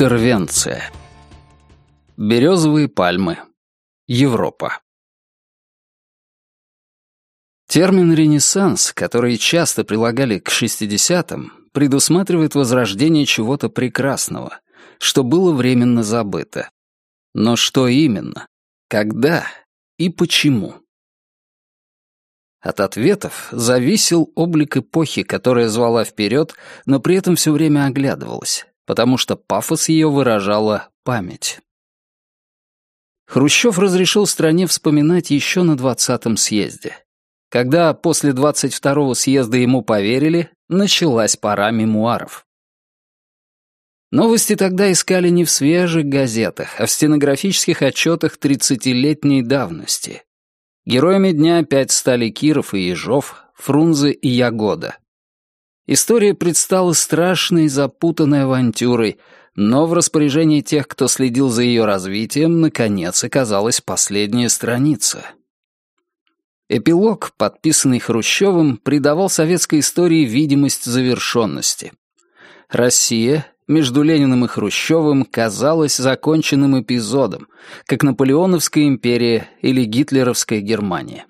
Интервенция. Березовые пальмы. Европа. Термин «ренессанс», который часто прилагали к 60-м, предусматривает возрождение чего-то прекрасного, что было временно забыто. Но что именно? Когда? И почему? От ответов зависел облик эпохи, которая звала вперед, но при этом все время оглядывалась, потому что пафос ее выражала память. Хрущев разрешил стране вспоминать еще на 20-м съезде. Когда после 22-го съезда ему поверили, началась пора мемуаров. Новости тогда искали не в свежих газетах, а в стенографических отчетах 30-летней давности. Героями дня опять стали Киров и Ежов, Фрунзе и Ягода. История предстала страшной запутанной авантюрой, но в распоряжении тех, кто следил за ее развитием, наконец оказалась последняя страница. Эпилог, подписанный Хрущевым, придавал советской истории видимость завершенности. Россия между Лениным и Хрущевым казалась законченным эпизодом, как Наполеоновская империя или гитлеровская Германия.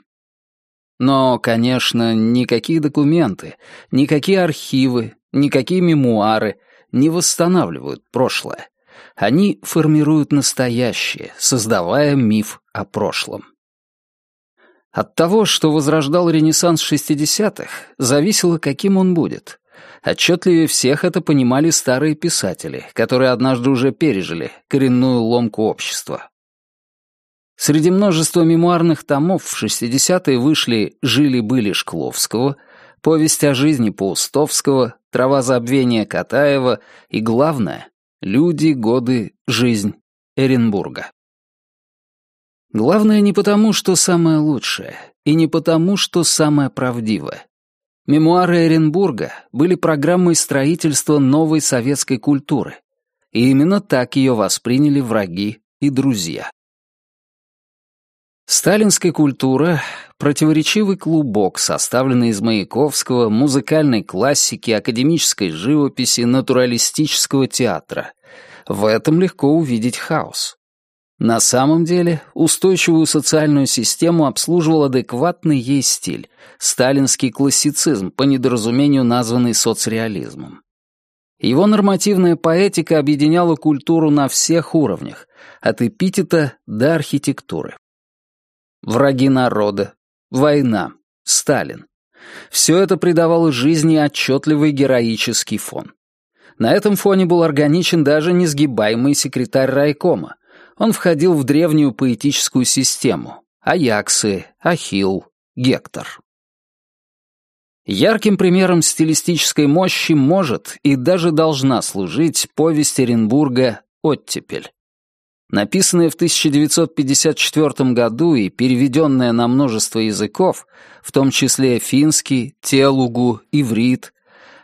Но, конечно, никакие документы, никакие архивы, никакие мемуары не восстанавливают прошлое. Они формируют настоящее, создавая миф о прошлом. От того, что возрождал Ренессанс 60-х, зависело, каким он будет. Отчетливее всех это понимали старые писатели, которые однажды уже пережили коренную ломку общества. Среди множества мемуарных томов в 60-е вышли «Жили-были» Шкловского, «Повесть о жизни» Паустовского, «Трава забвения» Катаева и, главное, «Люди, годы, жизнь» Эренбурга. Главное не потому, что самое лучшее, и не потому, что самое правдивое. Мемуары Эренбурга были программой строительства новой советской культуры, и именно так ее восприняли враги и друзья. Сталинская культура — противоречивый клубок, составленный из Маяковского, музыкальной классики, академической живописи, натуралистического театра. В этом легко увидеть хаос. На самом деле, устойчивую социальную систему обслуживал адекватный ей стиль — сталинский классицизм, по недоразумению названный соцреализмом. Его нормативная поэтика объединяла культуру на всех уровнях, от эпитета до архитектуры. Враги народа, война, Сталин. Все это придавало жизни отчетливый героический фон. На этом фоне был органичен даже несгибаемый секретарь райкома. Он входил в древнюю поэтическую систему. Аяксы, Ахилл, Гектор. Ярким примером стилистической мощи может и даже должна служить повесть Оренбурга «Оттепель». Написанная в 1954 году и переведенная на множество языков, в том числе финский, телугу, иврит,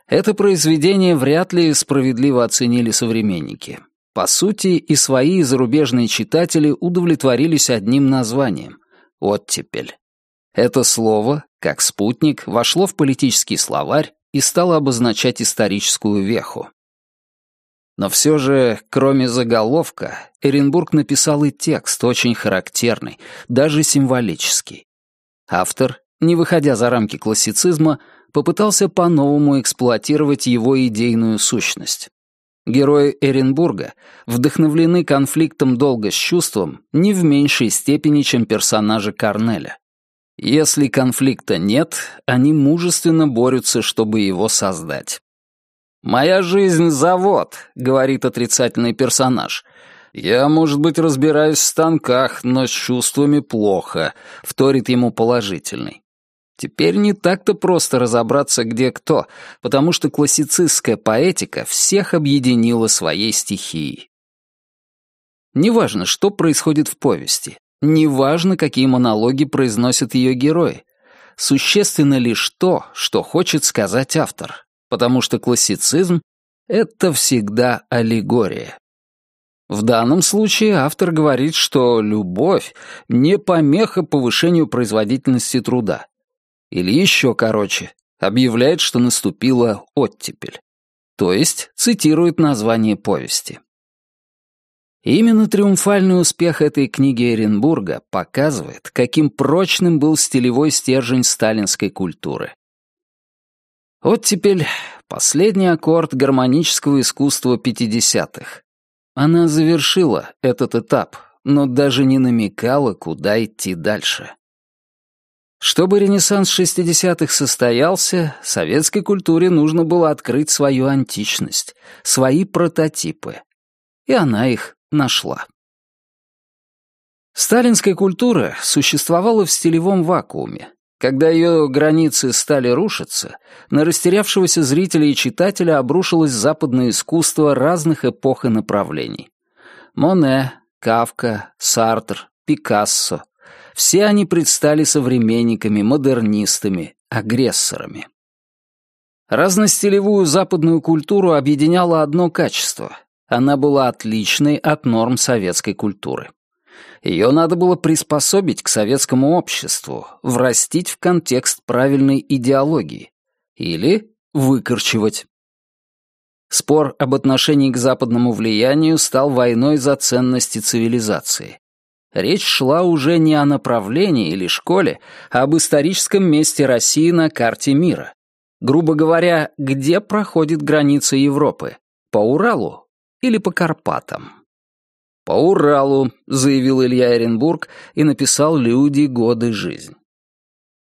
это произведение вряд ли справедливо оценили современники. По сути, и свои зарубежные читатели удовлетворились одним названием — «оттепель». Это слово, как спутник, вошло в политический словарь и стало обозначать историческую веху. Но все же, кроме заголовка, Эренбург написал и текст, очень характерный, даже символический. Автор, не выходя за рамки классицизма, попытался по-новому эксплуатировать его идейную сущность. Герои Эренбурга вдохновлены конфликтом долга с чувством не в меньшей степени, чем персонажи Корнеля. Если конфликта нет, они мужественно борются, чтобы его создать. «Моя жизнь — завод», — говорит отрицательный персонаж. «Я, может быть, разбираюсь в станках, но с чувствами плохо», — вторит ему положительный. Теперь не так-то просто разобраться, где кто, потому что классицистская поэтика всех объединила своей стихией. Неважно, что происходит в повести, неважно, какие монологи произносят ее герои. Существенно лишь то, что хочет сказать автор потому что классицизм — это всегда аллегория. В данном случае автор говорит, что любовь — не помеха повышению производительности труда. Или еще короче, объявляет, что наступила оттепель. то есть цитирует название повести. Именно триумфальный успех этой книги Эренбурга показывает, каким прочным был стилевой стержень сталинской культуры. Вот теперь последний аккорд гармонического искусства 50-х. Она завершила этот этап, но даже не намекала, куда идти дальше. Чтобы Ренессанс 60-х состоялся, советской культуре нужно было открыть свою античность, свои прототипы. И она их нашла. Сталинская культура существовала в стилевом вакууме. Когда ее границы стали рушиться, на растерявшегося зрителя и читателя обрушилось западное искусство разных эпох и направлений. Моне, Кавка, Сартр, Пикассо — все они предстали современниками, модернистами, агрессорами. Разностилевую западную культуру объединяло одно качество она была отличной от норм советской культуры. Ее надо было приспособить к советскому обществу, врастить в контекст правильной идеологии. Или выкорчевать. Спор об отношении к западному влиянию стал войной за ценности цивилизации. Речь шла уже не о направлении или школе, а об историческом месте России на карте мира. Грубо говоря, где проходит граница Европы? По Уралу или по Карпатам. «По Уралу», — заявил Илья Оренбург и написал «Люди, годы, жизнь».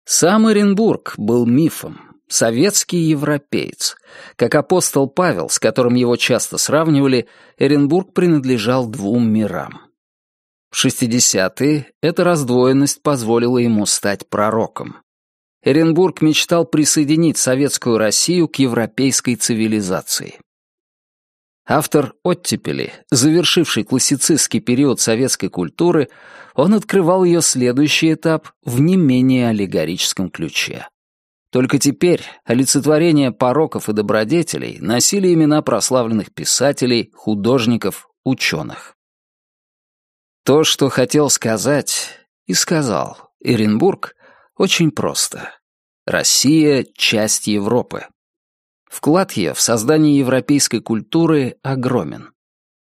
Сам Оренбург был мифом, советский европеец. Как апостол Павел, с которым его часто сравнивали, Оренбург принадлежал двум мирам. В 60-е эта раздвоенность позволила ему стать пророком. Эренбург мечтал присоединить советскую Россию к европейской цивилизации. Автор «Оттепели», завершивший классицистский период советской культуры, он открывал ее следующий этап в не менее аллегорическом ключе. Только теперь олицетворения пороков и добродетелей носили имена прославленных писателей, художников, ученых. То, что хотел сказать, и сказал Эренбург, очень просто. Россия — часть Европы. Вклад ее в создание европейской культуры огромен.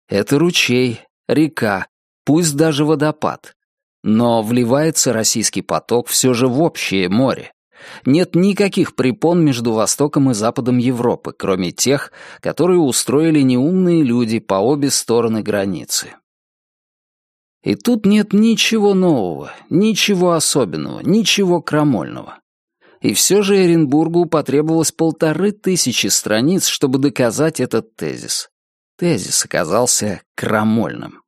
Это ручей, река, пусть даже водопад. Но вливается российский поток все же в общее море. Нет никаких препон между Востоком и Западом Европы, кроме тех, которые устроили неумные люди по обе стороны границы. И тут нет ничего нового, ничего особенного, ничего крамольного и все же Эренбургу потребовалось полторы тысячи страниц, чтобы доказать этот тезис. Тезис оказался крамольным.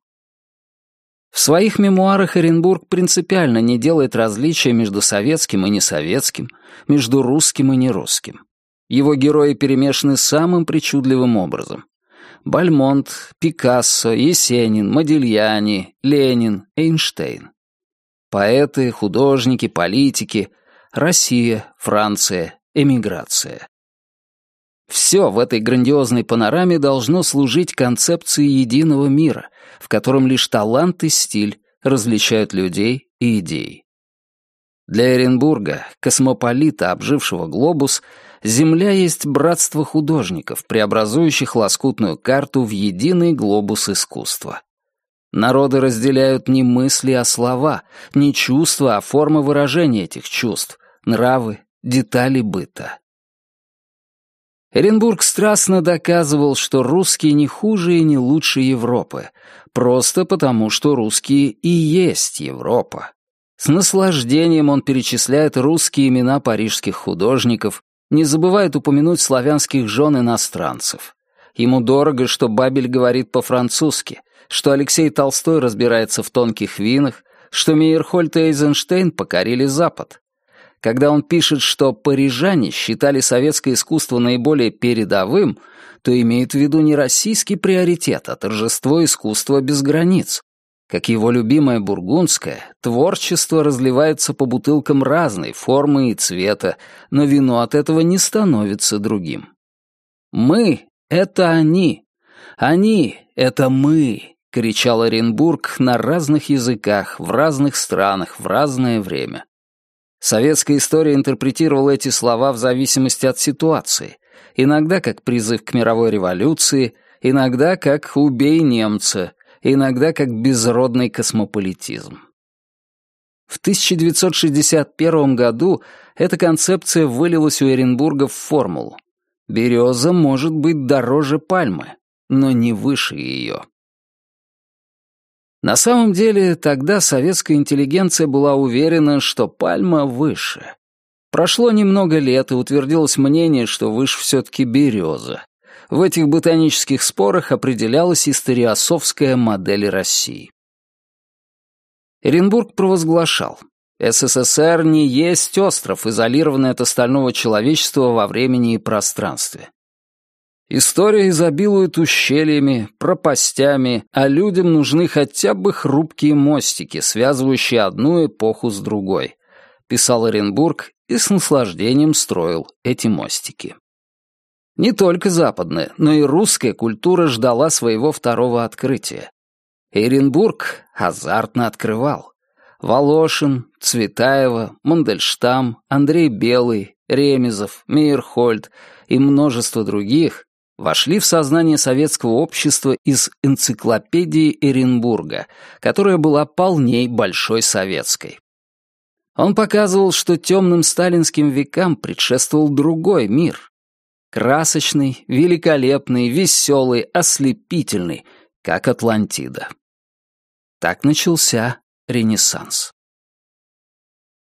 В своих мемуарах Эренбург принципиально не делает различия между советским и несоветским, между русским и нерусским. Его герои перемешаны самым причудливым образом. Бальмонт, Пикассо, Есенин, Модильяни, Ленин, Эйнштейн. Поэты, художники, политики — Россия, Франция, эмиграция. Все в этой грандиозной панораме должно служить концепции единого мира, в котором лишь талант и стиль различают людей и идеи. Для Эренбурга, космополита, обжившего глобус, Земля есть братство художников, преобразующих лоскутную карту в единый глобус искусства. Народы разделяют не мысли, а слова, не чувства, а формы выражения этих чувств, нравы, детали быта. Эренбург страстно доказывал, что русские не хуже и не лучше Европы, просто потому, что русские и есть Европа. С наслаждением он перечисляет русские имена парижских художников, не забывает упомянуть славянских жен иностранцев. Ему дорого, что Бабель говорит по-французски, что Алексей Толстой разбирается в тонких винах, что Мейерхольд и Эйзенштейн покорили Запад. Когда он пишет, что парижане считали советское искусство наиболее передовым, то имеет в виду не российский приоритет, а торжество искусства без границ. Как его любимое бургундское, творчество разливается по бутылкам разной формы и цвета, но вино от этого не становится другим. «Мы — это они. Они — это мы», — кричал Оренбург на разных языках, в разных странах, в разное время. Советская история интерпретировала эти слова в зависимости от ситуации, иногда как призыв к мировой революции, иногда как «убей немца», иногда как безродный космополитизм. В 1961 году эта концепция вылилась у Эренбурга в формулу. Береза может быть дороже пальмы, но не выше ее. На самом деле, тогда советская интеллигенция была уверена, что пальма выше. Прошло немного лет, и утвердилось мнение, что выше все-таки береза. В этих ботанических спорах определялась историосовская модель России. Эренбург провозглашал, СССР не есть остров, изолированный от остального человечества во времени и пространстве. История изобилует ущельями, пропастями, а людям нужны хотя бы хрупкие мостики, связывающие одну эпоху с другой, писал Оренбург и с наслаждением строил эти мостики. Не только западная, но и русская культура ждала своего второго открытия. Эренбург азартно открывал. Волошин, Цветаева, Мандельштам, Андрей Белый, Ремезов, Мейерхольд и множество других вошли в сознание советского общества из энциклопедии Эренбурга, которая была полней Большой Советской. Он показывал, что темным сталинским векам предшествовал другой мир. Красочный, великолепный, веселый, ослепительный, как Атлантида. Так начался Ренессанс.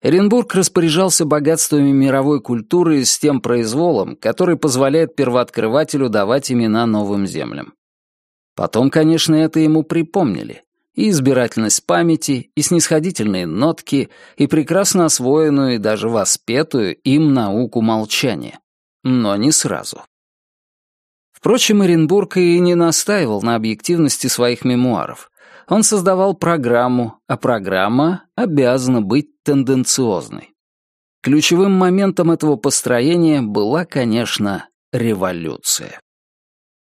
Эренбург распоряжался богатствами мировой культуры с тем произволом, который позволяет первооткрывателю давать имена новым землям. Потом, конечно, это ему припомнили. И избирательность памяти, и снисходительные нотки, и прекрасно освоенную и даже воспетую им науку молчания. Но не сразу. Впрочем, Оренбург и не настаивал на объективности своих мемуаров. Он создавал программу, а программа обязана быть тенденциозной. Ключевым моментом этого построения была, конечно, революция.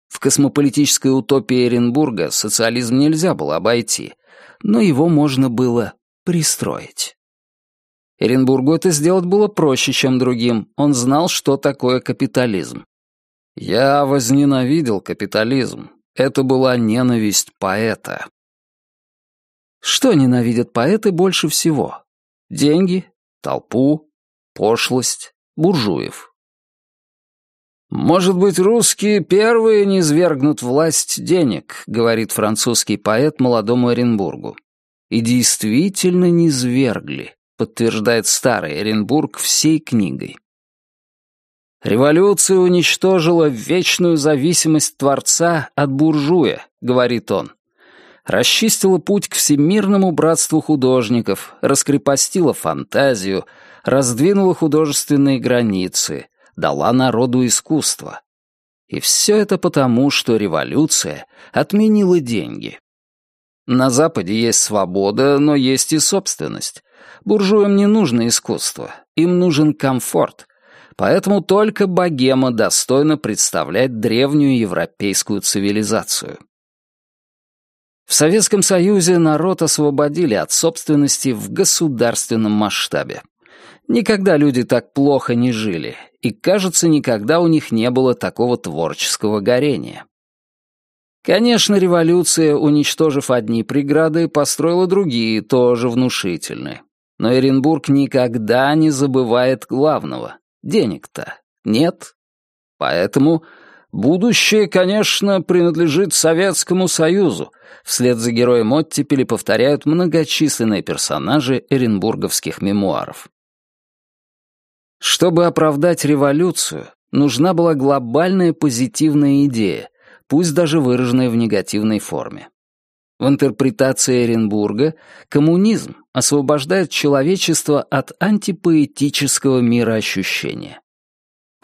В космополитической утопии Оренбурга социализм нельзя было обойти, но его можно было пристроить. Эренбургу это сделать было проще, чем другим. Он знал, что такое капитализм. «Я возненавидел капитализм. Это была ненависть поэта», что ненавидят поэты больше всего? Деньги, толпу, пошлость, буржуев. «Может быть, русские первые не свергнут власть денег», — говорит французский поэт молодому Оренбургу. «И действительно не свергли», — подтверждает старый Оренбург всей книгой. «Революция уничтожила вечную зависимость Творца от буржуя», — говорит он расчистила путь к всемирному братству художников, раскрепостила фантазию, раздвинула художественные границы, дала народу искусство. И все это потому, что революция отменила деньги. На Западе есть свобода, но есть и собственность. Буржуям не нужно искусство, им нужен комфорт. Поэтому только богема достойно представлять древнюю европейскую цивилизацию. В Советском Союзе народ освободили от собственности в государственном масштабе. Никогда люди так плохо не жили, и, кажется, никогда у них не было такого творческого горения. Конечно, революция, уничтожив одни преграды, построила другие, тоже внушительные. Но Эренбург никогда не забывает главного. Денег-то нет. Поэтому Будущее, конечно, принадлежит Советскому Союзу. Вслед за героем оттепели повторяют многочисленные персонажи эренбурговских мемуаров. Чтобы оправдать революцию, нужна была глобальная позитивная идея, пусть даже выраженная в негативной форме. В интерпретации Эренбурга коммунизм освобождает человечество от антипоэтического мироощущения.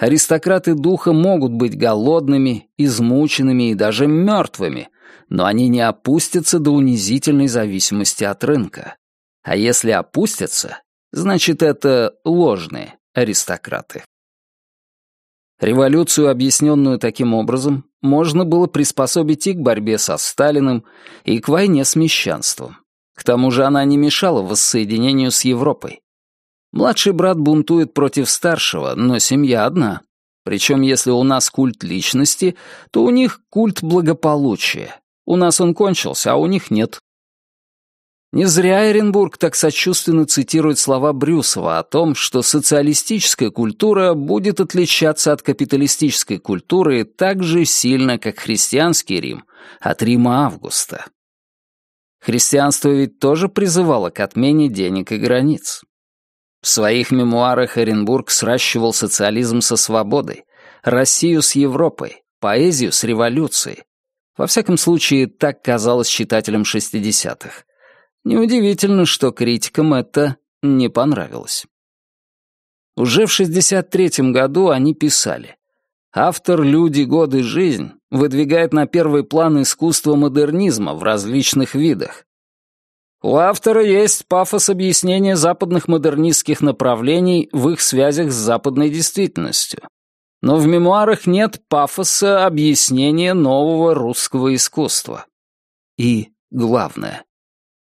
Аристократы духа могут быть голодными, измученными и даже мертвыми, но они не опустятся до унизительной зависимости от рынка. А если опустятся, значит это ложные аристократы. Революцию, объясненную таким образом, можно было приспособить и к борьбе со Сталиным, и к войне с мещанством. К тому же она не мешала воссоединению с Европой. Младший брат бунтует против старшего, но семья одна. Причем если у нас культ личности, то у них культ благополучия. У нас он кончился, а у них нет. Не зря Эренбург так сочувственно цитирует слова Брюсова о том, что социалистическая культура будет отличаться от капиталистической культуры так же сильно, как христианский Рим от Рима Августа. Христианство ведь тоже призывало к отмене денег и границ. В своих мемуарах Эренбург сращивал социализм со свободой, Россию с Европой, поэзию с революцией. Во всяком случае, так казалось читателям 60-х. Неудивительно, что критикам это не понравилось. Уже в 63-м году они писали Автор «Люди, годы, жизнь» выдвигает на первый план искусство модернизма в различных видах. У автора есть пафос объяснения западных модернистских направлений в их связях с западной действительностью. Но в мемуарах нет пафоса объяснения нового русского искусства. И главное,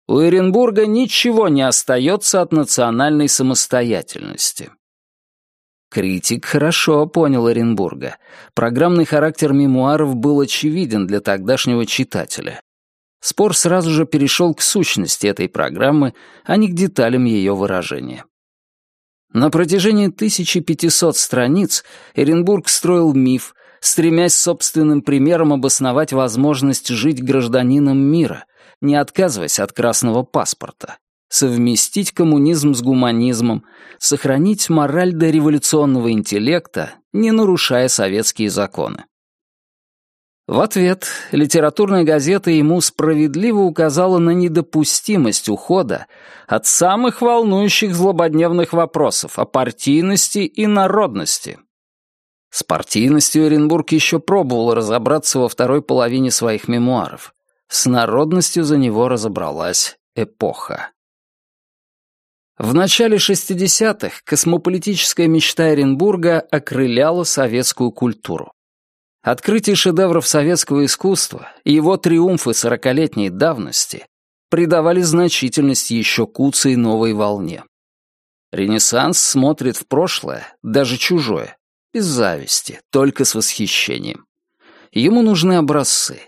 у Эренбурга ничего не остается от национальной самостоятельности. Критик хорошо понял Оренбурга. Программный характер мемуаров был очевиден для тогдашнего читателя. Спор сразу же перешел к сущности этой программы, а не к деталям ее выражения. На протяжении 1500 страниц Эренбург строил миф, стремясь собственным примером обосновать возможность жить гражданином мира, не отказываясь от красного паспорта совместить коммунизм с гуманизмом, сохранить мораль до революционного интеллекта, не нарушая советские законы. В ответ литературная газета ему справедливо указала на недопустимость ухода от самых волнующих злободневных вопросов о партийности и народности. С партийностью Оренбург еще пробовал разобраться во второй половине своих мемуаров. С народностью за него разобралась эпоха. В начале 60-х космополитическая мечта Оренбурга окрыляла советскую культуру. Открытие шедевров советского искусства и его триумфы сорокалетней давности придавали значительность еще куцей новой волне. Ренессанс смотрит в прошлое, даже чужое, без зависти, только с восхищением. Ему нужны образцы.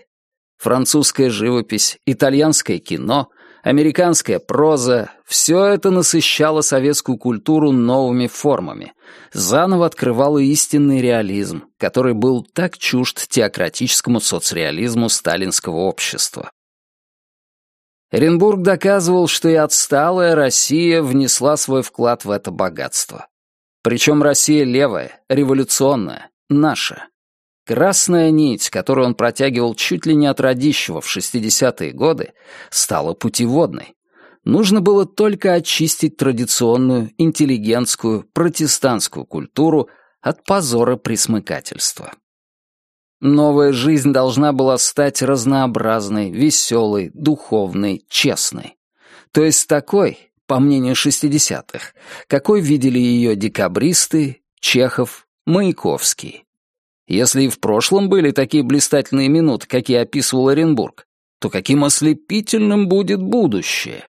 Французская живопись, итальянское кино — Американская проза — все это насыщало советскую культуру новыми формами, заново открывало истинный реализм, который был так чужд теократическому соцреализму сталинского общества. Оренбург доказывал, что и отсталая Россия внесла свой вклад в это богатство. Причем Россия левая, революционная, наша. Красная нить, которую он протягивал чуть ли не от родищего в 60-е годы, стала путеводной. Нужно было только очистить традиционную, интеллигентскую, протестантскую культуру от позора присмыкательства. Новая жизнь должна была стать разнообразной, веселой, духовной, честной. То есть такой, по мнению шестидесятых, какой видели ее декабристы, Чехов, Маяковский. Если и в прошлом были такие блистательные минуты, какие описывал Оренбург, то каким ослепительным будет будущее?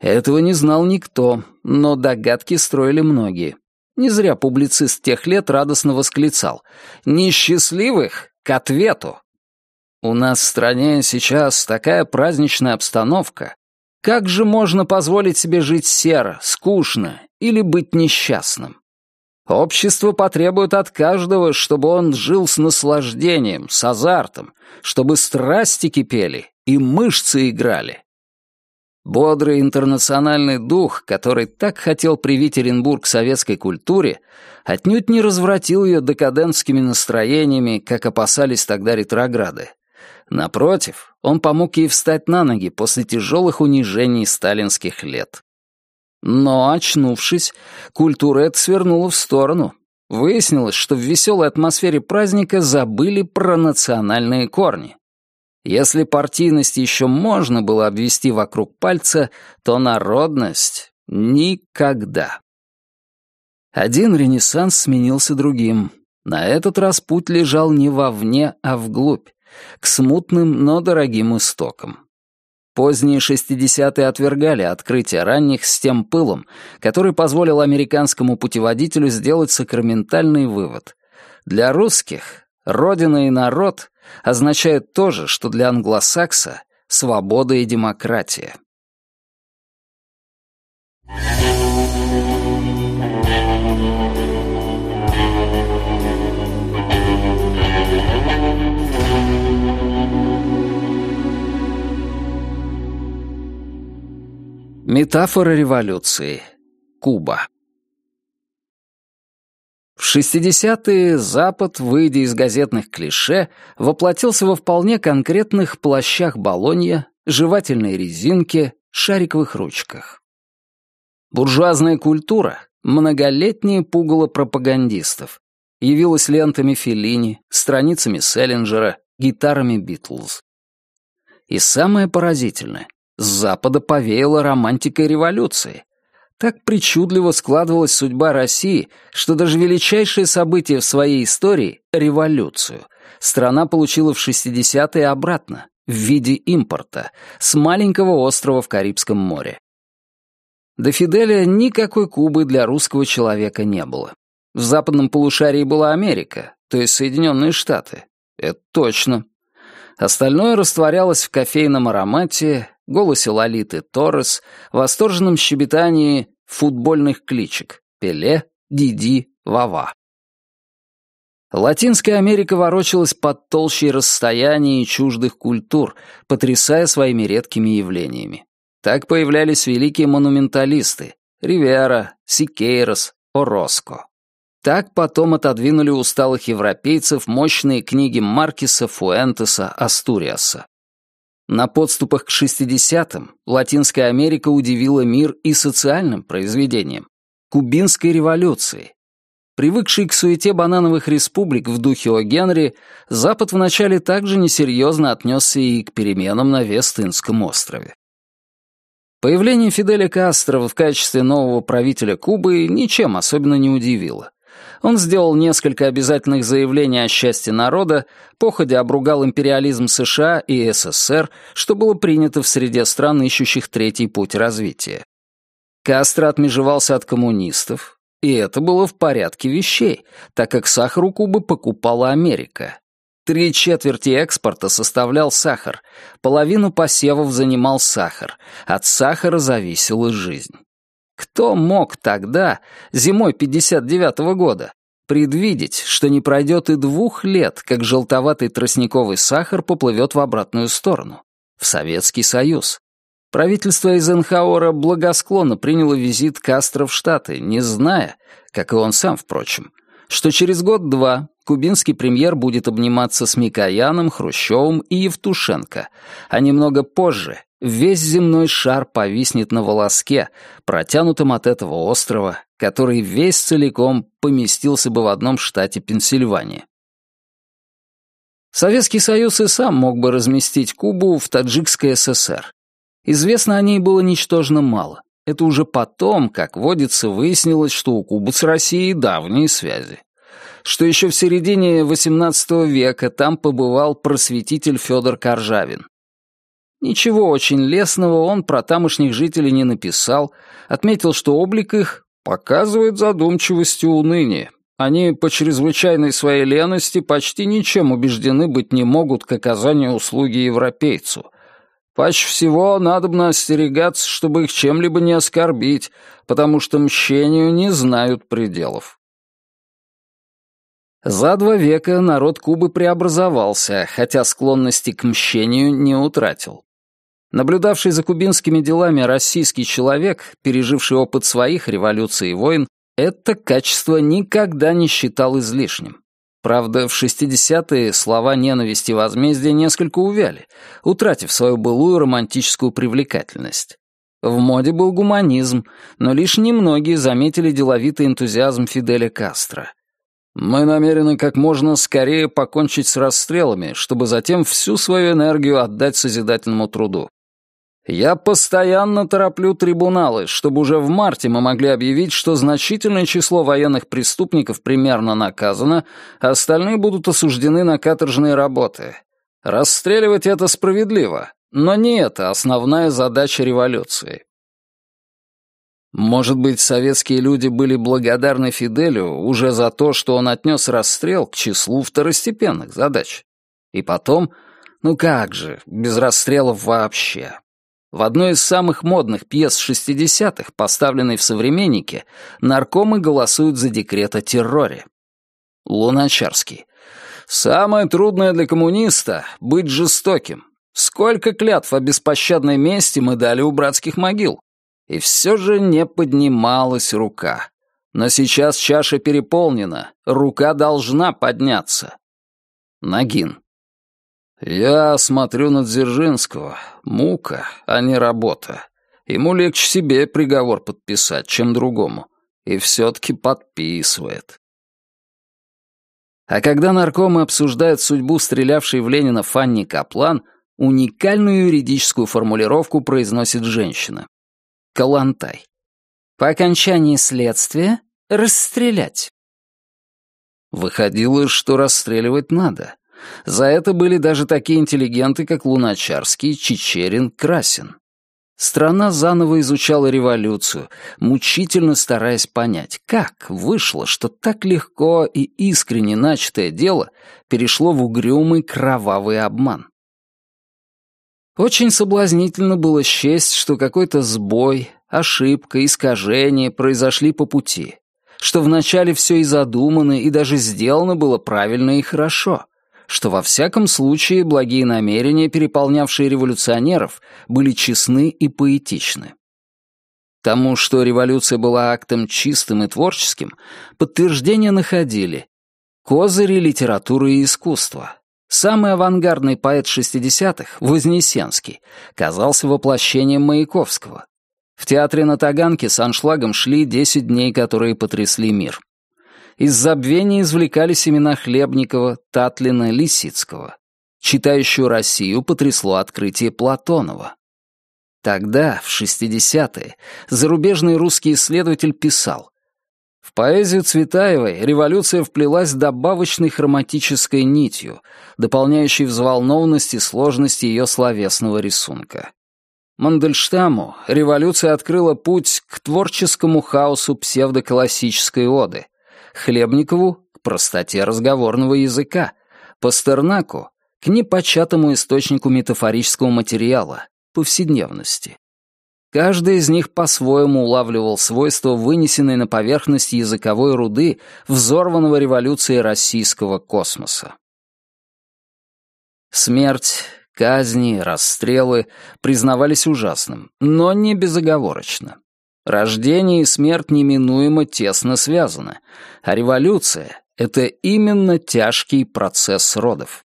Этого не знал никто, но догадки строили многие. Не зря публицист тех лет радостно восклицал «Несчастливых к ответу!» У нас в стране сейчас такая праздничная обстановка. Как же можно позволить себе жить серо, скучно или быть несчастным? Общество потребует от каждого, чтобы он жил с наслаждением, с азартом, чтобы страсти кипели и мышцы играли. Бодрый интернациональный дух, который так хотел привить Оренбург советской культуре, отнюдь не развратил ее декадентскими настроениями, как опасались тогда ретрограды. Напротив, он помог ей встать на ноги после тяжелых унижений сталинских лет. Но, очнувшись, культура эта свернула в сторону. Выяснилось, что в веселой атмосфере праздника забыли про национальные корни. Если партийность еще можно было обвести вокруг пальца, то народность — никогда. Один ренессанс сменился другим. На этот раз путь лежал не вовне, а вглубь, к смутным, но дорогим истокам. Поздние 60-е отвергали открытие ранних с тем пылом, который позволил американскому путеводителю сделать сакраментальный вывод. Для русских «родина и народ» означает то же, что для англосакса «свобода и демократия». Метафора революции. Куба. В 60-е Запад, выйдя из газетных клише, воплотился во вполне конкретных плащах Болонья, жевательной резинке, шариковых ручках. Буржуазная культура, многолетнее пугало пропагандистов, явилась лентами Феллини, страницами Селлинджера, гитарами Битлз. И самое поразительное — с Запада повеяло романтикой революции. Так причудливо складывалась судьба России, что даже величайшее событие в своей истории — революцию — страна получила в 60-е обратно, в виде импорта, с маленького острова в Карибском море. До Фиделя никакой Кубы для русского человека не было. В западном полушарии была Америка, то есть Соединенные Штаты. Это точно. Остальное растворялось в кофейном аромате, голосе Лолиты Торрес, восторженном щебетании футбольных кличек Пеле, Диди, Вава. Латинская Америка ворочалась под толщей расстояний чуждых культур, потрясая своими редкими явлениями. Так появлялись великие монументалисты — Ривера, Сикейрос, Ороско. Так потом отодвинули усталых европейцев мощные книги Маркиса, Фуэнтеса, Астуриаса. На подступах к 60-м Латинская Америка удивила мир и социальным произведением — Кубинской революцией. Привыкший к суете банановых республик в духе О. Генри, Запад вначале также несерьезно отнесся и к переменам на Вест-Индском острове. Появление Фиделя Кастро в качестве нового правителя Кубы ничем особенно не удивило. Он сделал несколько обязательных заявлений о счастье народа, походя обругал империализм США и СССР, что было принято в среде стран, ищущих третий путь развития. Кастро отмежевался от коммунистов, и это было в порядке вещей, так как сахар у Кубы покупала Америка. Три четверти экспорта составлял сахар, половину посевов занимал сахар, от сахара зависела жизнь. Кто мог тогда, зимой 59-го года, предвидеть, что не пройдет и двух лет, как желтоватый тростниковый сахар поплывет в обратную сторону, в Советский Союз? Правительство Эйзенхауэра благосклонно приняло визит Кастро в Штаты, не зная, как и он сам, впрочем, что через год-два кубинский премьер будет обниматься с Микояном, Хрущевым и Евтушенко, а немного позже Весь земной шар повиснет на волоске, протянутом от этого острова, который весь целиком поместился бы в одном штате Пенсильвания. Советский Союз и сам мог бы разместить Кубу в Таджикской ССР. Известно о ней было ничтожно мало. Это уже потом, как водится, выяснилось, что у Кубы с Россией давние связи. Что еще в середине XVIII века там побывал просветитель Федор Коржавин. Ничего очень лестного он про тамошних жителей не написал, отметил, что облик их показывает задумчивость и уныние. Они по чрезвычайной своей лености почти ничем убеждены быть не могут к оказанию услуги европейцу. Паще всего надобно остерегаться, чтобы их чем-либо не оскорбить, потому что мщению не знают пределов. За два века народ Кубы преобразовался, хотя склонности к мщению не утратил. Наблюдавший за кубинскими делами российский человек, переживший опыт своих революций и войн, это качество никогда не считал излишним. Правда, в 60-е слова ненависти и возмездия несколько увяли, утратив свою былую романтическую привлекательность. В моде был гуманизм, но лишь немногие заметили деловитый энтузиазм Фиделя Кастро. «Мы намерены как можно скорее покончить с расстрелами, чтобы затем всю свою энергию отдать созидательному труду. Я постоянно тороплю трибуналы, чтобы уже в марте мы могли объявить, что значительное число военных преступников примерно наказано, а остальные будут осуждены на каторжные работы. Расстреливать это справедливо, но не это основная задача революции. Может быть, советские люди были благодарны Фиделю уже за то, что он отнес расстрел к числу второстепенных задач. И потом, ну как же, без расстрелов вообще. В одной из самых модных пьес 60-х, поставленной в «Современнике», наркомы голосуют за декрет о терроре. Луначарский. «Самое трудное для коммуниста — быть жестоким. Сколько клятв о беспощадной мести мы дали у братских могил. И все же не поднималась рука. Но сейчас чаша переполнена, рука должна подняться. Нагин. Я смотрю на Дзержинского. Мука, а не работа. Ему легче себе приговор подписать, чем другому. И все-таки подписывает. А когда наркомы обсуждают судьбу стрелявшей в Ленина Фанни Каплан, уникальную юридическую формулировку произносит женщина. Калантай. По окончании следствия расстрелять. Выходило, что расстреливать надо. За это были даже такие интеллигенты, как Луначарский, Чечерин, Красин. Страна заново изучала революцию, мучительно стараясь понять, как вышло, что так легко и искренне начатое дело перешло в угрюмый кровавый обман. Очень соблазнительно было счесть, что какой-то сбой, ошибка, искажение произошли по пути, что вначале все и задумано, и даже сделано было правильно и хорошо, что во всяком случае благие намерения, переполнявшие революционеров, были честны и поэтичны. Тому, что революция была актом чистым и творческим, подтверждение находили козыри литературы и искусства, Самый авангардный поэт 60-х, Вознесенский, казался воплощением Маяковского. В театре на Таганке с аншлагом шли 10 дней, которые потрясли мир. Из забвения извлекали семена Хлебникова, Татлина, Лисицкого. Читающую Россию потрясло открытие Платонова. Тогда, в 60-е, зарубежный русский исследователь писал в поэзию Цветаевой революция вплелась добавочной хроматической нитью, дополняющей взволнованность и сложность ее словесного рисунка. Мандельштаму революция открыла путь к творческому хаосу псевдоклассической оды, Хлебникову — к простоте разговорного языка, Пастернаку — к непочатому источнику метафорического материала, повседневности. Каждый из них по-своему улавливал свойства вынесенной на поверхность языковой руды взорванного революцией российского космоса. Смерть, казни, расстрелы признавались ужасным, но не безоговорочно. Рождение и смерть неминуемо тесно связаны, а революция — это именно тяжкий процесс родов.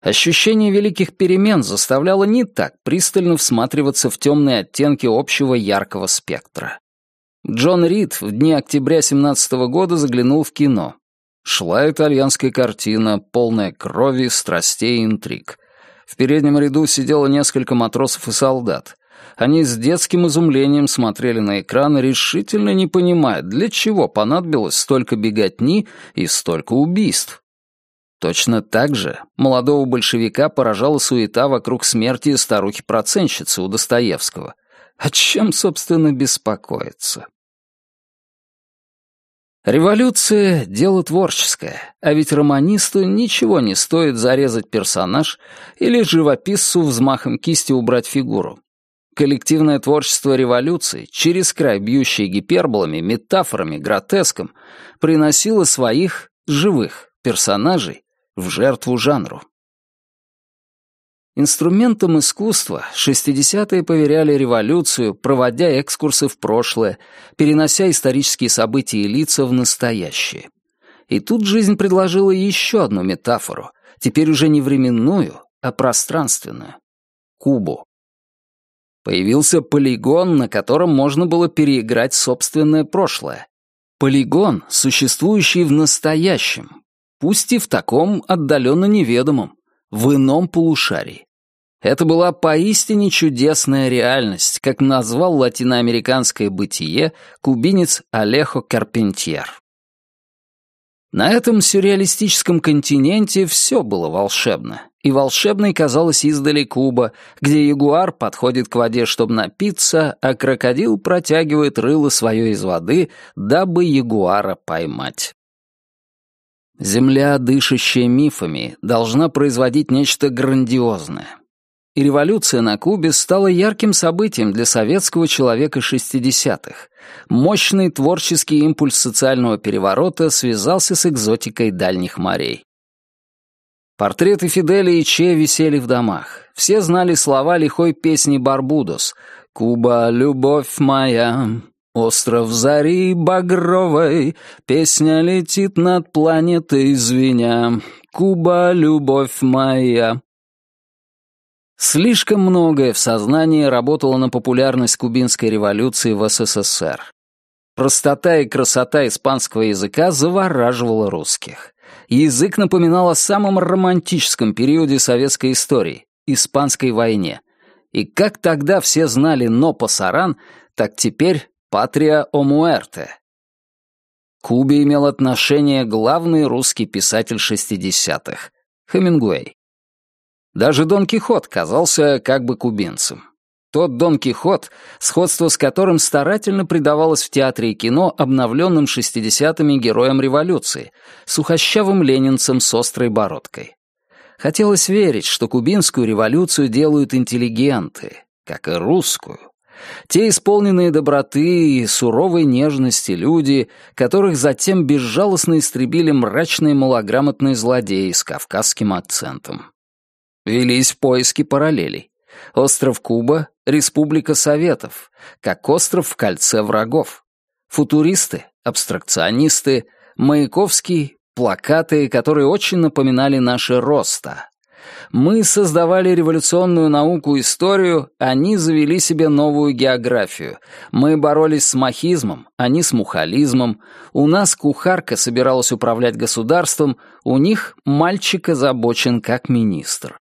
Ощущение великих перемен заставляло не так пристально всматриваться в темные оттенки общего яркого спектра. Джон Рид в дни октября 17 года заглянул в кино. Шла итальянская картина, полная крови, страстей и интриг. В переднем ряду сидело несколько матросов и солдат. Они с детским изумлением смотрели на экран, решительно не понимая, для чего понадобилось столько беготни и столько убийств. Точно так же молодого большевика поражала суета вокруг смерти старухи-проценщицы у Достоевского. О чем, собственно, беспокоиться? Революция — дело творческое, а ведь романисту ничего не стоит зарезать персонаж или живописцу взмахом кисти убрать фигуру. Коллективное творчество революции, через край бьющее гиперболами, метафорами, гротеском, приносило своих, живых, персонажей в жертву жанру. Инструментом искусства 60-е поверяли революцию, проводя экскурсы в прошлое, перенося исторические события и лица в настоящее. И тут жизнь предложила еще одну метафору, теперь уже не временную, а пространственную — Кубу. Появился полигон, на котором можно было переиграть собственное прошлое. Полигон, существующий в настоящем, пусть и в таком отдаленно неведомом, в ином полушарии. Это была поистине чудесная реальность, как назвал латиноамериканское бытие кубинец Алехо Карпентьер. На этом сюрреалистическом континенте все было волшебно, и волшебной казалась издали Куба, где ягуар подходит к воде, чтобы напиться, а крокодил протягивает рыло свое из воды, дабы ягуара поймать. Земля, дышащая мифами, должна производить нечто грандиозное. И революция на Кубе стала ярким событием для советского человека 60-х. Мощный творческий импульс социального переворота связался с экзотикой дальних морей. Портреты Фиделя и Че висели в домах. Все знали слова лихой песни «Барбудос». «Куба, любовь моя, остров зари багровой, песня летит над планетой звеня. Куба, любовь моя». Слишком многое в сознании работало на популярность кубинской революции в СССР. Простота и красота испанского языка завораживала русских. Язык напоминал о самом романтическом периоде советской истории — Испанской войне. И как тогда все знали «но пасаран», так теперь «патрия о муэрте». Кубе имел отношение главный русский писатель 60-х — Хемингуэй. Даже Дон Кихот казался как бы кубинцем. Тот Дон Кихот, сходство с которым старательно придавалось в театре и кино обновленным шестидесятыми героям революции, сухощавым ленинцем с острой бородкой. Хотелось верить, что кубинскую революцию делают интеллигенты, как и русскую. Те исполненные доброты и суровой нежности люди, которых затем безжалостно истребили мрачные малограмотные злодеи с кавказским акцентом. Велись поиски параллелей. Остров Куба — республика Советов, как остров в кольце врагов. Футуристы, абстракционисты, Маяковский — плакаты, которые очень напоминали наши роста. Мы создавали революционную науку историю, они завели себе новую географию. Мы боролись с махизмом, они с мухализмом. У нас кухарка собиралась управлять государством, у них мальчик озабочен как министр.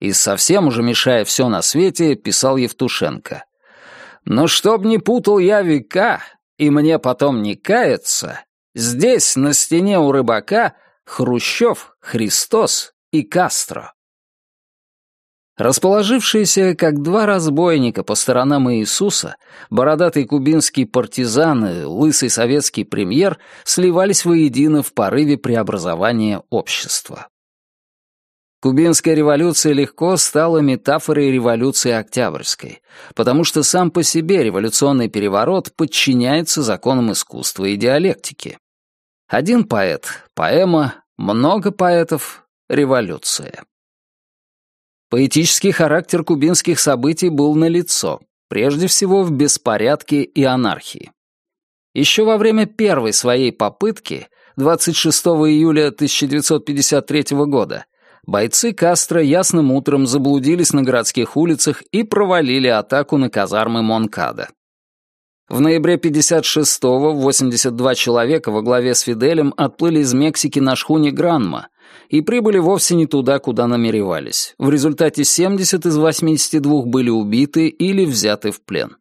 И совсем уже мешая все на свете, писал Евтушенко. «Но чтоб не путал я века, и мне потом не каяться, здесь, на стене у рыбака, Хрущев, Христос и Кастро». Расположившиеся, как два разбойника по сторонам Иисуса, бородатый кубинский партизан и лысый советский премьер сливались воедино в порыве преобразования общества. Кубинская революция легко стала метафорой революции Октябрьской, потому что сам по себе революционный переворот подчиняется законам искусства и диалектики. Один поэт — поэма, много поэтов — революция. Поэтический характер кубинских событий был налицо, прежде всего в беспорядке и анархии. Еще во время первой своей попытки, 26 июля 1953 года, бойцы Кастро ясным утром заблудились на городских улицах и провалили атаку на казармы Монкада. В ноябре 56-го 82 человека во главе с Фиделем отплыли из Мексики на шхуне «Гранма» и прибыли вовсе не туда, куда намеревались. В результате 70 из 82 были убиты или взяты в плен.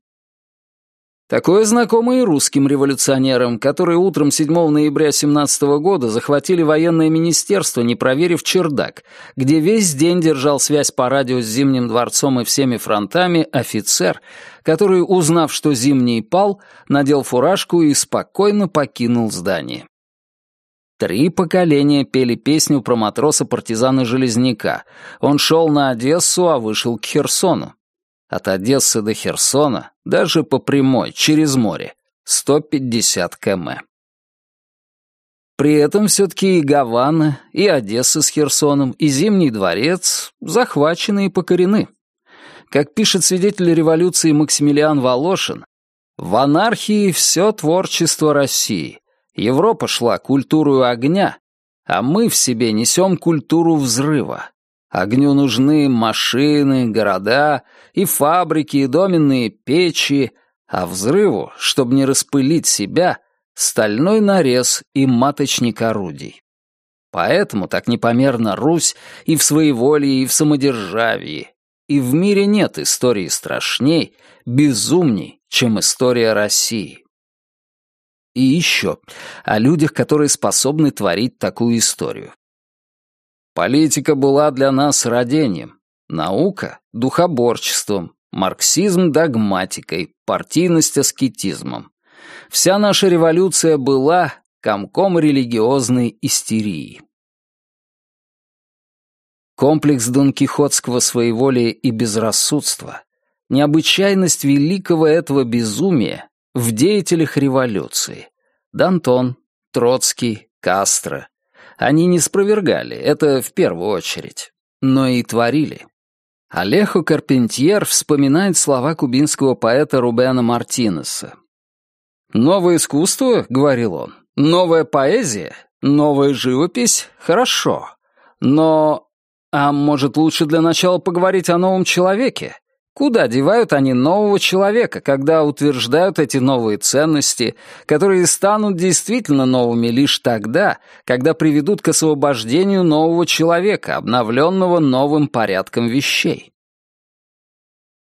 Такое знакомо и русским революционерам, которые утром 7 ноября 17 года захватили военное министерство, не проверив чердак, где весь день держал связь по радио с Зимним дворцом и всеми фронтами офицер, который, узнав, что Зимний пал, надел фуражку и спокойно покинул здание. Три поколения пели песню про матроса-партизана-железняка. Он шел на Одессу, а вышел к Херсону. От Одессы до Херсона, даже по прямой, через море, 150 км. При этом все-таки и Гавана, и Одесса с Херсоном, и Зимний дворец захвачены и покорены. Как пишет свидетель революции Максимилиан Волошин, в анархии все творчество России. Европа шла культуру огня, а мы в себе несем культуру взрыва. Огню нужны машины, города и фабрики, и доменные печи, а взрыву, чтобы не распылить себя, стальной нарез и маточник орудий. Поэтому так непомерна Русь и в своеволии, и в самодержавии. И в мире нет истории страшней, безумней, чем история России. И еще о людях, которые способны творить такую историю. Политика была для нас родением, наука — духоборчеством, марксизм — догматикой, партийность — аскетизмом. Вся наша революция была комком религиозной истерии. Комплекс донкихотского своеволия и безрассудства, необычайность великого этого безумия в деятелях революции. Дантон, Троцкий, Кастро. Они не спровергали, это в первую очередь, но и творили. Алехо Карпентьер вспоминает слова кубинского поэта Рубена Мартинеса. «Новое искусство, — говорил он, — новая поэзия, новая живопись — хорошо, но а может, лучше для начала поговорить о новом человеке? Куда девают они нового человека, когда утверждают эти новые ценности, которые станут действительно новыми лишь тогда, когда приведут к освобождению нового человека, обновленного новым порядком вещей?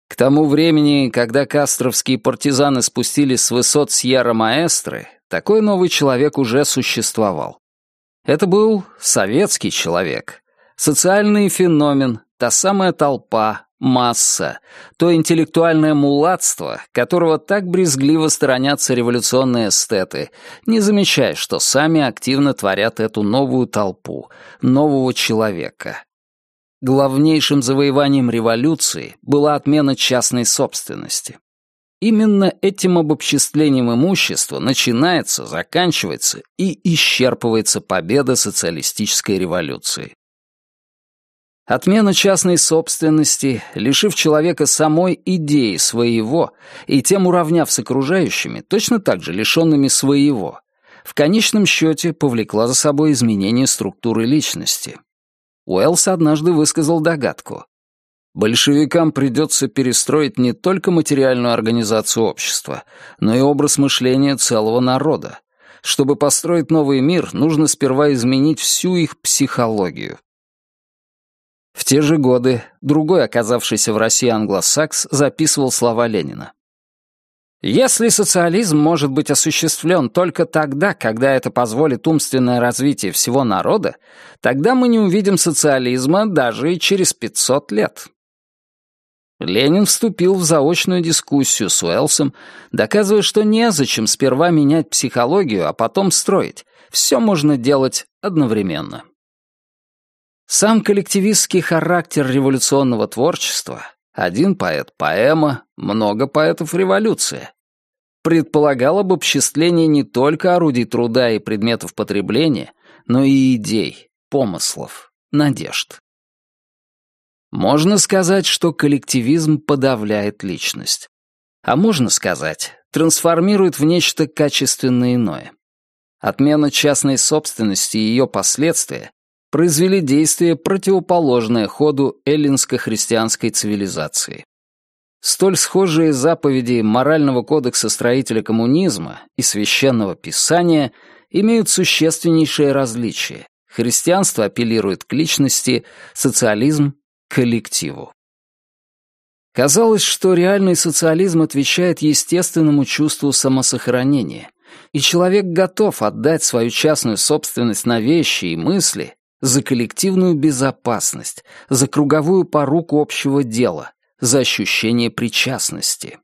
К тому времени, когда кастровские партизаны спустились с высот Сьерра-Маэстры, такой новый человек уже существовал. Это был советский человек, Социальный феномен, та самая толпа, масса, то интеллектуальное мулатство, которого так брезгливо сторонятся революционные эстеты, не замечая, что сами активно творят эту новую толпу, нового человека. Главнейшим завоеванием революции была отмена частной собственности. Именно этим обобществлением имущества начинается, заканчивается и исчерпывается победа социалистической революции. Отмена частной собственности, лишив человека самой идеи своего и тем уравняв с окружающими, точно так же лишенными своего, в конечном счете повлекла за собой изменение структуры личности. Уэллс однажды высказал догадку. Большевикам придется перестроить не только материальную организацию общества, но и образ мышления целого народа. Чтобы построить новый мир, нужно сперва изменить всю их психологию. В те же годы другой оказавшийся в России англосакс записывал слова Ленина. «Если социализм может быть осуществлен только тогда, когда это позволит умственное развитие всего народа, тогда мы не увидим социализма даже и через 500 лет». Ленин вступил в заочную дискуссию с Уэллсом, доказывая, что незачем сперва менять психологию, а потом строить. Все можно делать одновременно. Сам коллективистский характер революционного творчества — один поэт — поэма, много поэтов — революция — предполагал обобществление не только орудий труда и предметов потребления, но и идей, помыслов, надежд. Можно сказать, что коллективизм подавляет личность. А можно сказать, трансформирует в нечто качественно иное. Отмена частной собственности и ее последствия произвели действие, противоположное ходу эллинско-христианской цивилизации. Столь схожие заповеди морального кодекса строителя коммунизма и священного писания имеют существеннейшее различие. Христианство апеллирует к личности, социализм — к коллективу. Казалось, что реальный социализм отвечает естественному чувству самосохранения, и человек готов отдать свою частную собственность на вещи и мысли, за коллективную безопасность, за круговую поруку общего дела, за ощущение причастности.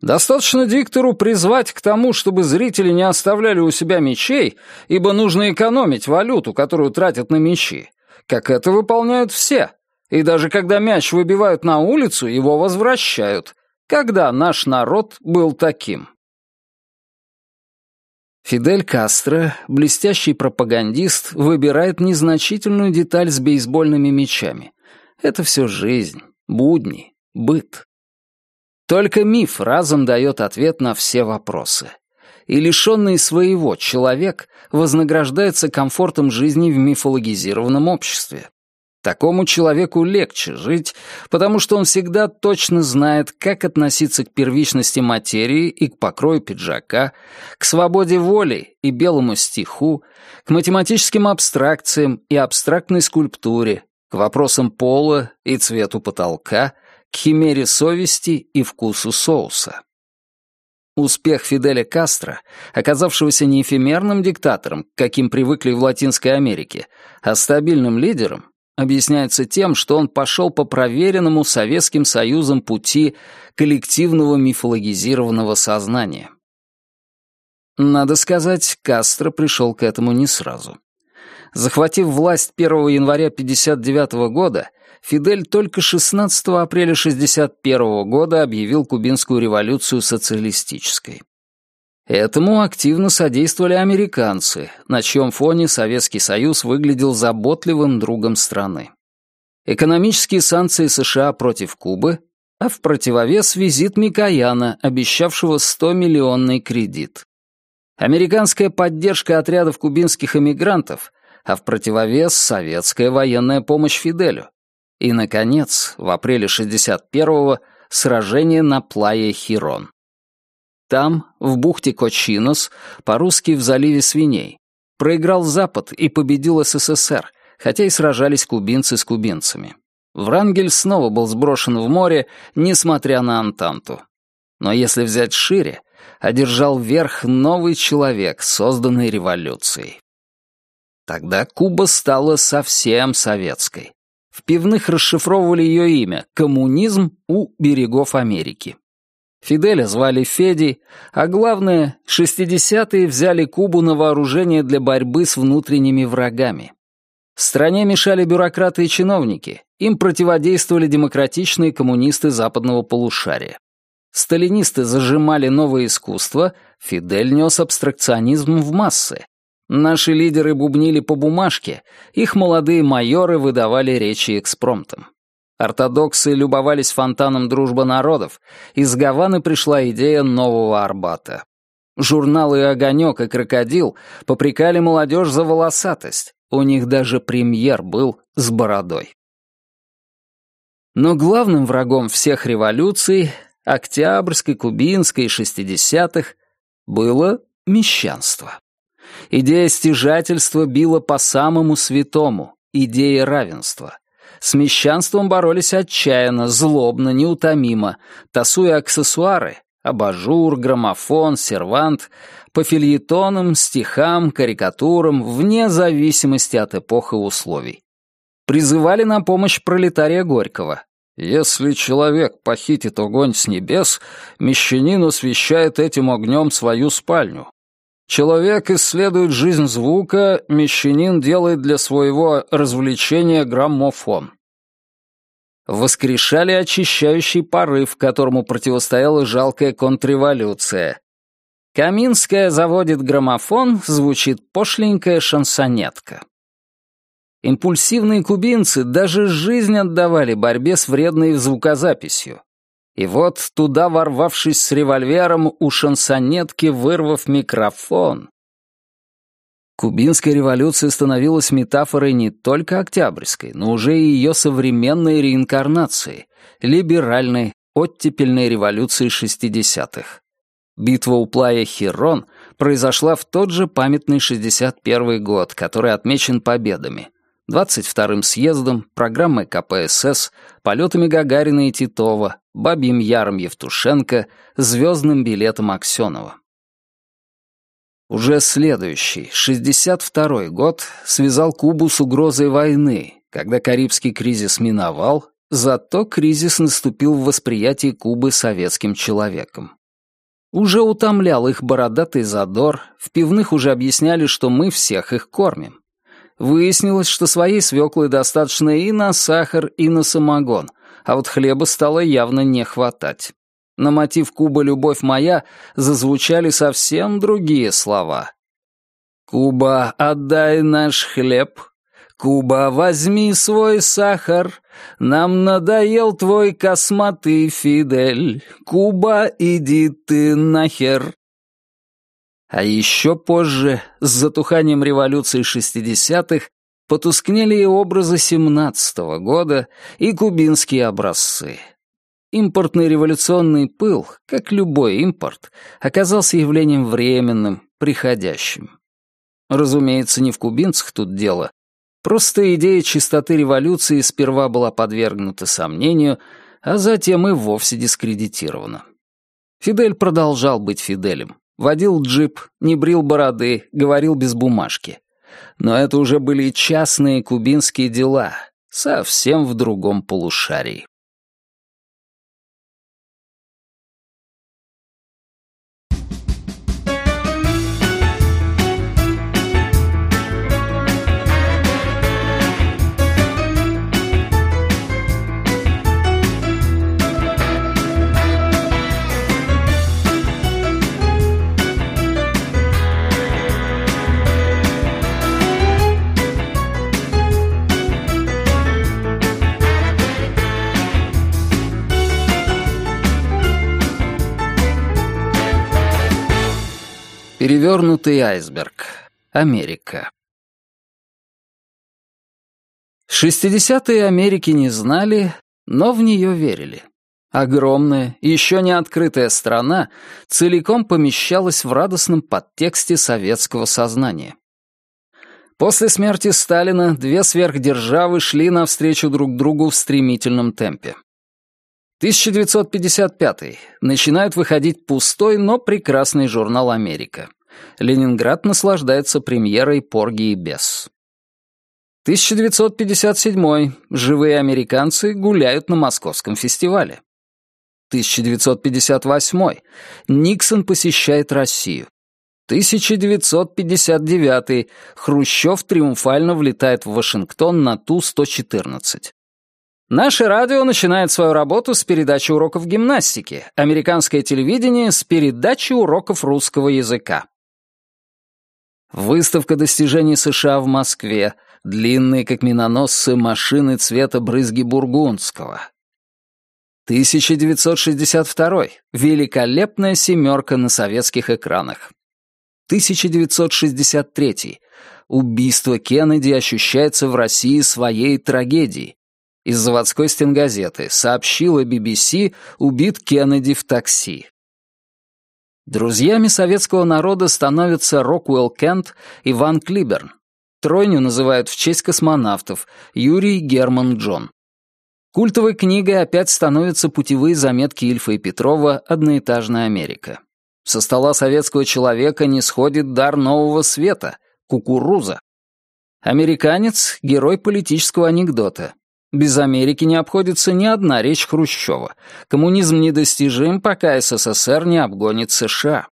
Достаточно диктору призвать к тому, чтобы зрители не оставляли у себя мечей, ибо нужно экономить валюту, которую тратят на мечи, как это выполняют все. И даже когда мяч выбивают на улицу, его возвращают. Когда наш народ был таким? Фидель Кастро, блестящий пропагандист, выбирает незначительную деталь с бейсбольными мячами. Это все жизнь, будни, быт. Только миф разом дает ответ на все вопросы. И лишенный своего человек вознаграждается комфортом жизни в мифологизированном обществе. Такому человеку легче жить, потому что он всегда точно знает, как относиться к первичности материи и к покрою пиджака, к свободе воли и белому стиху, к математическим абстракциям и абстрактной скульптуре, к вопросам пола и цвету потолка, к химере совести и вкусу соуса. Успех Фиделя Кастро, оказавшегося не эфемерным диктатором, каким привыкли в Латинской Америке, а стабильным лидером, объясняется тем, что он пошел по проверенному Советским Союзом пути коллективного мифологизированного сознания. Надо сказать, Кастро пришел к этому не сразу. Захватив власть 1 января 1959 года, Фидель только 16 апреля 1961 года объявил кубинскую революцию социалистической. Этому активно содействовали американцы, на чьем фоне Советский Союз выглядел заботливым другом страны. Экономические санкции США против Кубы, а в противовес визит Микояна, обещавшего 100-миллионный кредит. Американская поддержка отрядов кубинских эмигрантов, а в противовес советская военная помощь Фиделю. И, наконец, в апреле 61-го сражение на Плае Хирон. Там, в бухте Кочинос, по-русски в заливе свиней, проиграл Запад и победил СССР, хотя и сражались кубинцы с кубинцами. Врангель снова был сброшен в море, несмотря на Антанту. Но если взять шире, одержал верх новый человек, созданный революцией. Тогда Куба стала совсем советской. В пивных расшифровывали ее имя «Коммунизм у берегов Америки». Фиделя звали Федей, а главное, 60-е взяли Кубу на вооружение для борьбы с внутренними врагами. Стране мешали бюрократы и чиновники, им противодействовали демократичные коммунисты западного полушария. Сталинисты зажимали новое искусство, Фидель нес абстракционизм в массы. Наши лидеры бубнили по бумажке, их молодые майоры выдавали речи экспромтом. Ортодоксы любовались фонтаном дружбы народов, из Гаваны пришла идея нового Арбата. Журналы «Огонек» и «Крокодил» попрекали молодежь за волосатость, у них даже премьер был с бородой. Но главным врагом всех революций, Октябрьской, Кубинской и шестидесятых, было мещанство. Идея стяжательства била по самому святому, идея равенства. С мещанством боролись отчаянно, злобно, неутомимо, тасуя аксессуары — абажур, граммофон, сервант — по фильетонам, стихам, карикатурам, вне зависимости от эпох и условий. Призывали на помощь пролетария Горького. «Если человек похитит огонь с небес, мещанин освещает этим огнем свою спальню. Человек исследует жизнь звука, мещанин делает для своего развлечения граммофон. Воскрешали очищающий порыв, которому противостояла жалкая контрреволюция. Каминская заводит граммофон, звучит пошленькая шансонетка. Импульсивные кубинцы даже жизнь отдавали борьбе с вредной звукозаписью. И вот, туда ворвавшись с револьвером, у шансонетки вырвав микрофон. Кубинская революция становилась метафорой не только Октябрьской, но уже и ее современной реинкарнацией, либеральной, оттепельной революции 60-х. Битва у Плая Хирон произошла в тот же памятный 61 год, который отмечен победами — 22-м съездом, программой КПСС, полетами Гагарина и Титова, Бабьим Яром Евтушенко, звездным билетом Аксенова. Уже следующий, 62-й год, связал Кубу с угрозой войны, когда Карибский кризис миновал, зато кризис наступил в восприятии Кубы советским человеком. Уже утомлял их бородатый задор, в пивных уже объясняли, что мы всех их кормим. Выяснилось, что своей свеклы достаточно и на сахар, и на самогон, а вот хлеба стало явно не хватать. На мотив Куба «Любовь моя» зазвучали совсем другие слова. «Куба, отдай наш хлеб», «Куба, возьми свой сахар, нам надоел твой косматый Фидель, Куба, иди ты нахер». А еще позже, с затуханием революции 60-х, потускнели и образы 17-го года, и кубинские образцы. Импортный революционный пыл, как любой импорт, оказался явлением временным, приходящим. Разумеется, не в кубинцах тут дело. Просто идея чистоты революции сперва была подвергнута сомнению, а затем и вовсе дискредитирована. Фидель продолжал быть Фиделем. Водил джип, не брил бороды, говорил без бумажки. Но это уже были частные кубинские дела, совсем в другом полушарии. Перевернутый айсберг. Америка. 60-е Америки не знали, но в нее верили. Огромная, еще не открытая страна целиком помещалась в радостном подтексте советского сознания. После смерти Сталина две сверхдержавы шли навстречу друг другу в стремительном темпе. 1955. Начинает выходить пустой, но прекрасный журнал «Америка». Ленинград наслаждается премьерой «Порги и бес». 1957. Живые американцы гуляют на московском фестивале. 1958. Никсон посещает Россию. 1959. Хрущев триумфально влетает в Вашингтон на Ту-114. Наше радио начинает свою работу с передачи уроков гимнастики, американское телевидение с передачи уроков русского языка. Выставка достижений США в Москве, длинные, как миноносцы, машины цвета брызги бургундского. 1962. Великолепная семерка на советских экранах. 1963. Убийство Кеннеди ощущается в России своей трагедией, из заводской стенгазеты сообщила BBC «Убит Кеннеди в такси». Друзьями советского народа становятся Роквелл Кент и Ван Клиберн. Тройню называют в честь космонавтов Юрий Герман Джон. Культовой книгой опять становятся путевые заметки Ильфа и Петрова «Одноэтажная Америка». Со стола советского человека не сходит дар нового света — кукуруза. Американец — герой политического анекдота. Без Америки не обходится ни одна речь Хрущева. Коммунизм недостижим, пока СССР не обгонит США.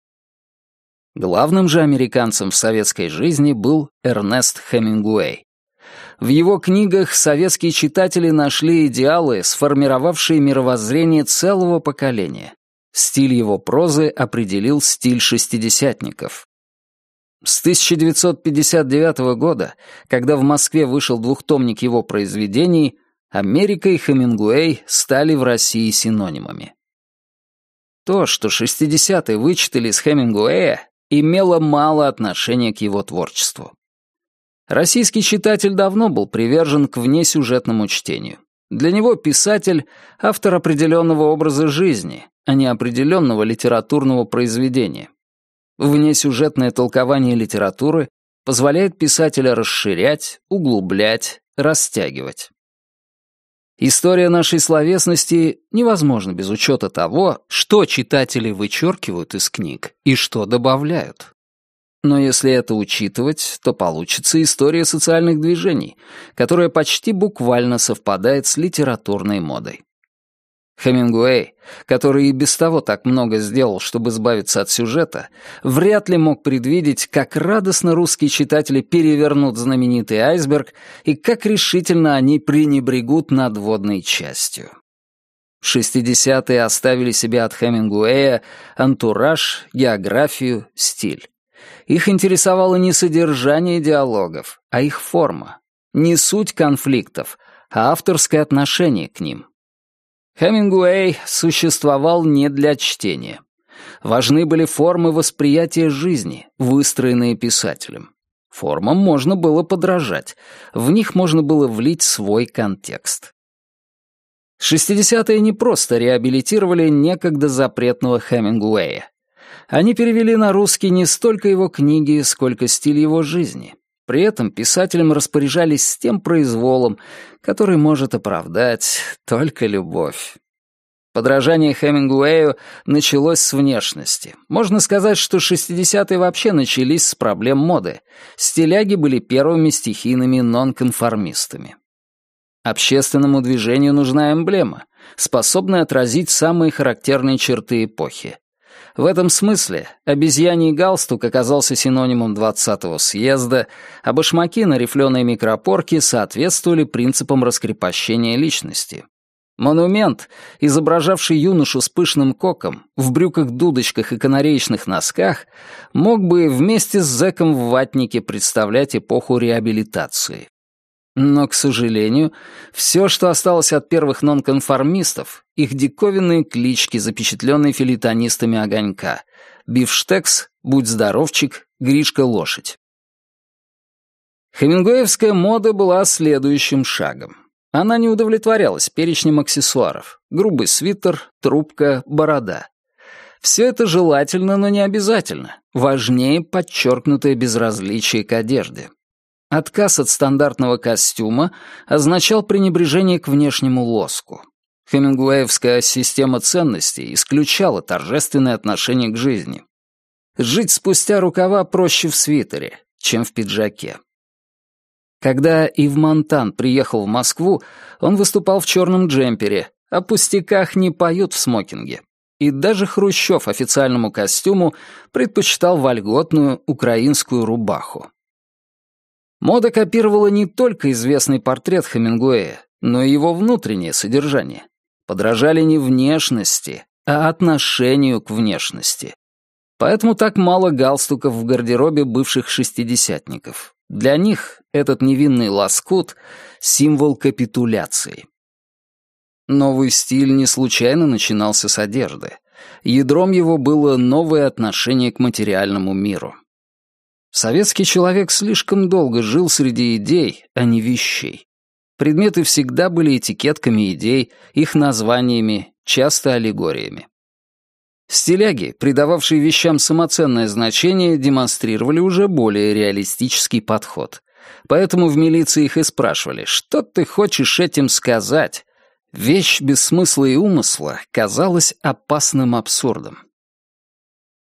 Главным же американцем в советской жизни был Эрнест Хемингуэй. В его книгах советские читатели нашли идеалы, сформировавшие мировоззрение целого поколения. Стиль его прозы определил стиль шестидесятников. С 1959 года, когда в Москве вышел двухтомник его произведений, Америка и Хемингуэй стали в России синонимами. То, что 60-е вычитали из Хемингуэя, имело мало отношения к его творчеству. Российский читатель давно был привержен к внесюжетному чтению. Для него писатель — автор определенного образа жизни, а не определенного литературного произведения. Внесюжетное толкование литературы позволяет писателя расширять, углублять, растягивать. История нашей словесности невозможна без учета того, что читатели вычеркивают из книг и что добавляют. Но если это учитывать, то получится история социальных движений, которая почти буквально совпадает с литературной модой. Хемингуэй, который и без того так много сделал, чтобы избавиться от сюжета, вряд ли мог предвидеть, как радостно русские читатели перевернут знаменитый айсберг и как решительно они пренебрегут надводной частью. Шестидесятые оставили себе от Хемингуэя антураж, географию, стиль. Их интересовало не содержание диалогов, а их форма, не суть конфликтов, а авторское отношение к ним. Хемингуэй существовал не для чтения. Важны были формы восприятия жизни, выстроенные писателем. Формам можно было подражать, в них можно было влить свой контекст. Шестидесятые не просто реабилитировали некогда запретного Хемингуэя. Они перевели на русский не столько его книги, сколько стиль его жизни. При этом писателям распоряжались с тем произволом, который может оправдать только любовь. Подражание Хемингуэю началось с внешности. Можно сказать, что 60-е вообще начались с проблем моды. Стиляги были первыми стихийными нонконформистами. Общественному движению нужна эмблема, способная отразить самые характерные черты эпохи. В этом смысле обезьяний галстук оказался синонимом 20-го съезда, а башмаки на рифленой микропорке соответствовали принципам раскрепощения личности. Монумент, изображавший юношу с пышным коком, в брюках-дудочках и канареечных носках, мог бы вместе с зэком в ватнике представлять эпоху реабилитации. Но, к сожалению, все, что осталось от первых нонконформистов, их диковинные клички, запечатленные филитонистами огонька, Бифштекс, Будь здоровчик, Гришка лошадь. Хемингуэевская мода была следующим шагом. Она не удовлетворялась перечнем аксессуаров. Грубый свитер, трубка, борода. Все это желательно, но не обязательно. Важнее подчеркнутое безразличие к одежде. Отказ от стандартного костюма означал пренебрежение к внешнему лоску. Хемингуэевская система ценностей исключала торжественное отношение к жизни. Жить спустя рукава проще в свитере, чем в пиджаке. Когда Ив Монтан приехал в Москву, он выступал в черном джемпере, о пустяках не поют в смокинге. И даже Хрущев официальному костюму предпочитал вольготную украинскую рубаху. Мода копировала не только известный портрет Хемингуэя, но и его внутреннее содержание. Подражали не внешности, а отношению к внешности. Поэтому так мало галстуков в гардеробе бывших шестидесятников. Для них этот невинный лоскут — символ капитуляции. Новый стиль не случайно начинался с одежды. Ядром его было новое отношение к материальному миру. Советский человек слишком долго жил среди идей, а не вещей. Предметы всегда были этикетками идей, их названиями, часто аллегориями. Стиляги, придававшие вещам самоценное значение, демонстрировали уже более реалистический подход. Поэтому в милиции их и спрашивали, что ты хочешь этим сказать? Вещь без смысла и умысла казалась опасным абсурдом.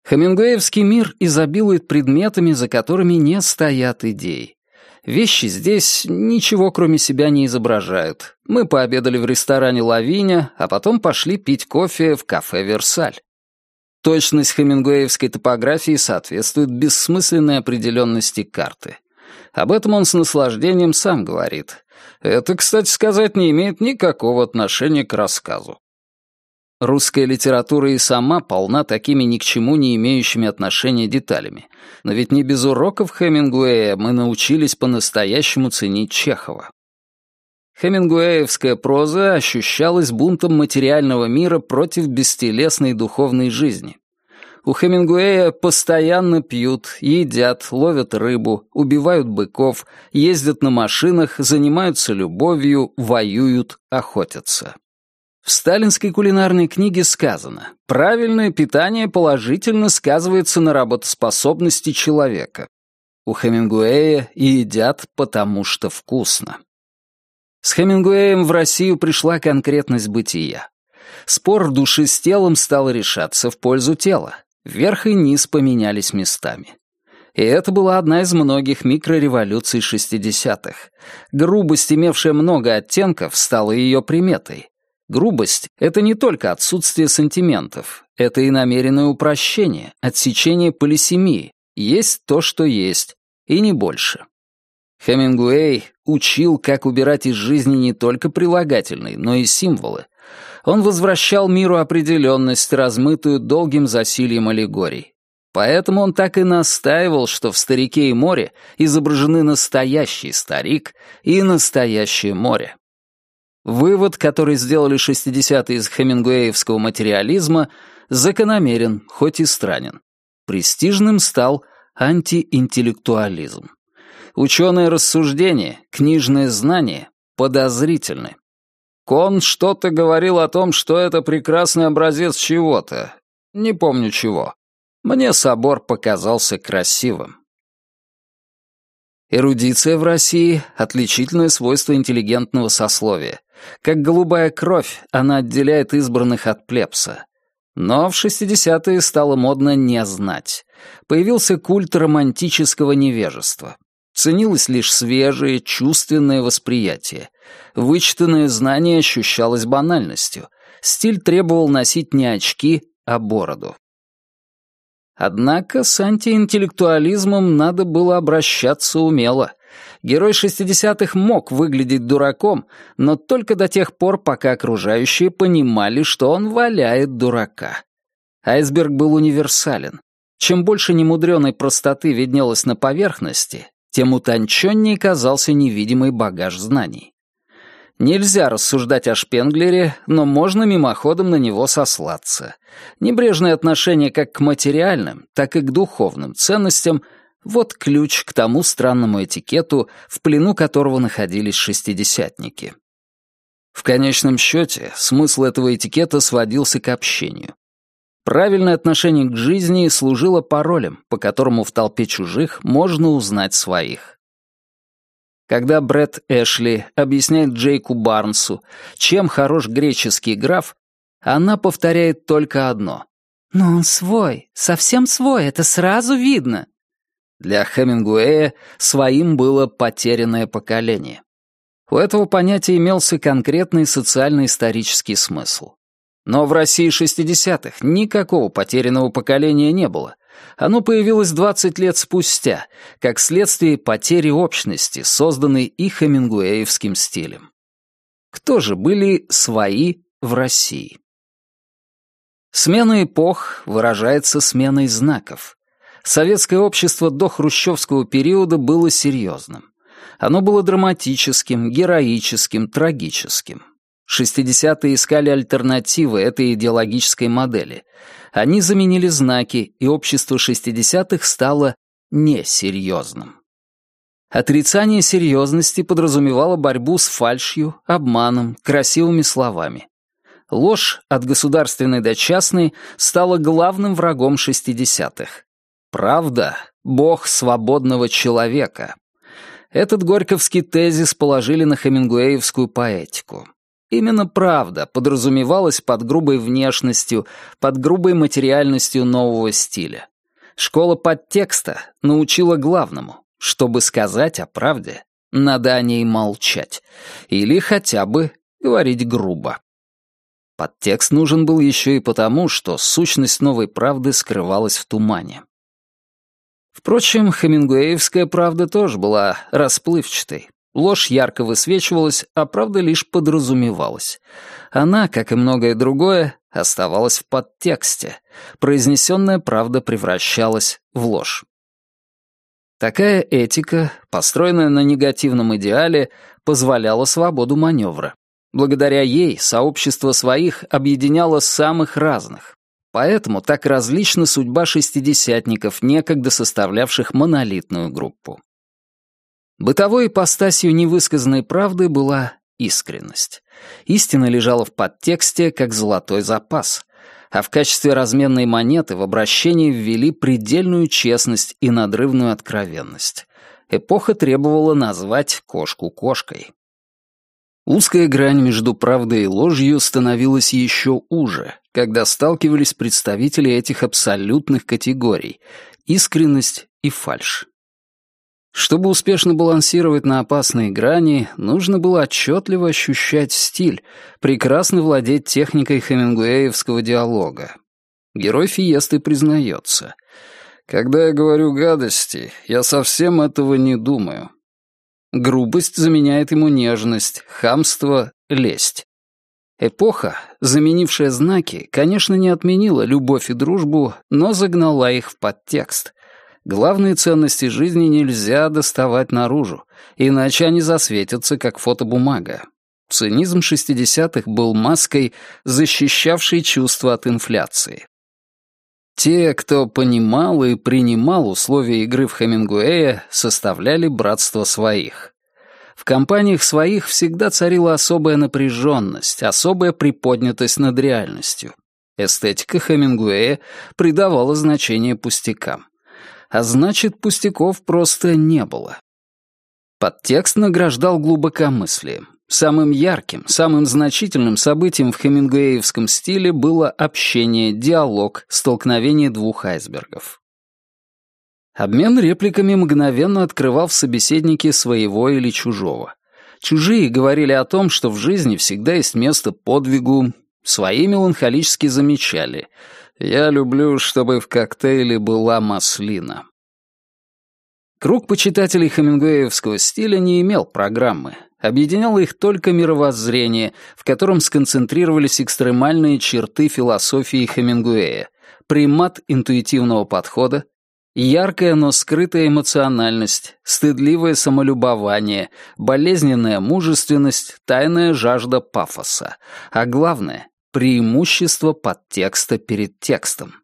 Хемингуэевский мир изобилует предметами, за которыми не стоят идеи. Вещи здесь ничего кроме себя не изображают. Мы пообедали в ресторане «Лавиня», а потом пошли пить кофе в кафе «Версаль». Точность хемингуэевской топографии соответствует бессмысленной определенности карты. Об этом он с наслаждением сам говорит. Это, кстати сказать, не имеет никакого отношения к рассказу. Русская литература и сама полна такими ни к чему не имеющими отношения деталями. Но ведь не без уроков Хемингуэя мы научились по-настоящему ценить Чехова. Хемингуэевская проза ощущалась бунтом материального мира против бестелесной духовной жизни. У Хемингуэя постоянно пьют, едят, ловят рыбу, убивают быков, ездят на машинах, занимаются любовью, воюют, охотятся. В сталинской кулинарной книге сказано, правильное питание положительно сказывается на работоспособности человека. У Хемингуэя едят потому что вкусно. С Хемингуэем в Россию пришла конкретность бытия. Спор души с телом стал решаться в пользу тела. Верх и низ поменялись местами. И это была одна из многих микрореволюций 60-х. Грубость, имевшая много оттенков, стала ее приметой. Грубость — это не только отсутствие сантиментов, это и намеренное упрощение, отсечение полисемии. Есть то, что есть, и не больше. Хемингуэй учил, как убирать из жизни не только прилагательные, но и символы. Он возвращал миру определенность, размытую долгим засильем аллегорий. Поэтому он так и настаивал, что в «Старике и море» изображены настоящий старик и настоящее море. Вывод, который сделали 60-е из хемингуэевского материализма, закономерен, хоть и странен. Престижным стал антиинтеллектуализм. Ученое рассуждение, книжное знание подозрительны. Кон что-то говорил о том, что это прекрасный образец чего-то. Не помню чего. Мне собор показался красивым. Эрудиция в России — отличительное свойство интеллигентного сословия. Как голубая кровь, она отделяет избранных от плебса. Но в 60-е стало модно не знать. Появился культ романтического невежества. Ценилось лишь свежее, чувственное восприятие. Вычитанное знание ощущалось банальностью. Стиль требовал носить не очки, а бороду. Однако с антиинтеллектуализмом надо было обращаться умело. Герой 60-х мог выглядеть дураком, но только до тех пор, пока окружающие понимали, что он валяет дурака. Айсберг был универсален. Чем больше немудреной простоты виднелось на поверхности, тем утонченнее казался невидимый багаж знаний. Нельзя рассуждать о Шпенглере, но можно мимоходом на него сослаться. Небрежное отношение как к материальным, так и к духовным ценностям — вот ключ к тому странному этикету, в плену которого находились шестидесятники. В конечном счете, смысл этого этикета сводился к общению. Правильное отношение к жизни служило паролем, по которому в толпе чужих можно узнать своих. Когда Брэд Эшли объясняет Джейку Барнсу, чем хорош греческий граф, она повторяет только одно. «Но он свой, совсем свой, это сразу видно». Для Хемингуэя своим было потерянное поколение. У этого понятия имелся конкретный социально-исторический смысл. Но в России 60-х никакого потерянного поколения не было. Оно появилось 20 лет спустя, как следствие потери общности, созданной и хемингуэевским стилем. Кто же были свои в России? Смена эпох выражается сменой знаков. Советское общество до хрущевского периода было серьезным. Оно было драматическим, героическим, трагическим. Шестидесятые искали альтернативы этой идеологической модели. Они заменили знаки, и общество шестидесятых стало несерьезным. Отрицание серьезности подразумевало борьбу с фальшью, обманом, красивыми словами. Ложь от государственной до частной стала главным врагом шестидесятых. Правда — бог свободного человека. Этот горьковский тезис положили на хемингуэевскую поэтику. Именно правда подразумевалась под грубой внешностью, под грубой материальностью нового стиля. Школа подтекста научила главному, чтобы сказать о правде, надо о ней молчать. Или хотя бы говорить грубо. Подтекст нужен был еще и потому, что сущность новой правды скрывалась в тумане. Впрочем, хемингуэевская правда тоже была расплывчатой. Ложь ярко высвечивалась, а правда лишь подразумевалась. Она, как и многое другое, оставалась в подтексте. Произнесенная правда превращалась в ложь. Такая этика, построенная на негативном идеале, позволяла свободу маневра. Благодаря ей сообщество своих объединяло самых разных. Поэтому так различна судьба шестидесятников, некогда составлявших монолитную группу. Бытовой ипостасью невысказанной правды была искренность. Истина лежала в подтексте, как золотой запас, а в качестве разменной монеты в обращении ввели предельную честность и надрывную откровенность. Эпоха требовала назвать кошку кошкой. Узкая грань между правдой и ложью становилась еще уже, когда сталкивались представители этих абсолютных категорий — искренность и фальшь. Чтобы успешно балансировать на опасной грани, нужно было отчетливо ощущать стиль, прекрасно владеть техникой хемингуэевского диалога. Герой Фиесты признается. «Когда я говорю гадости, я совсем этого не думаю». Грубость заменяет ему нежность, хамство — лесть. Эпоха, заменившая знаки, конечно, не отменила любовь и дружбу, но загнала их в подтекст, Главные ценности жизни нельзя доставать наружу, иначе они засветятся, как фотобумага. Цинизм 60-х был маской, защищавшей чувства от инфляции. Те, кто понимал и принимал условия игры в Хемингуэя, составляли братство своих. В компаниях своих всегда царила особая напряженность, особая приподнятость над реальностью. Эстетика Хемингуэя придавала значение пустякам а значит, пустяков просто не было. Подтекст награждал глубокомыслием. Самым ярким, самым значительным событием в хемингуэевском стиле было общение, диалог, столкновение двух айсбергов. Обмен репликами мгновенно открывал в собеседнике своего или чужого. Чужие говорили о том, что в жизни всегда есть место подвигу, свои меланхолически замечали. «Я люблю, чтобы в коктейле была маслина». Круг почитателей хемингуэевского стиля не имел программы. Объединяло их только мировоззрение, в котором сконцентрировались экстремальные черты философии Хемингуэя, примат интуитивного подхода, Яркая, но скрытая эмоциональность, стыдливое самолюбование, болезненная мужественность, тайная жажда пафоса. А главное — преимущество подтекста перед текстом.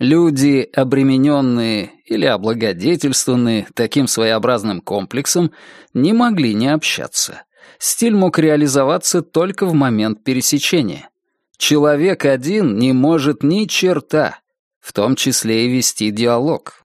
Люди, обремененные или облагодетельствованные таким своеобразным комплексом, не могли не общаться. Стиль мог реализоваться только в момент пересечения. Человек один не может ни черта, в том числе и вести диалог.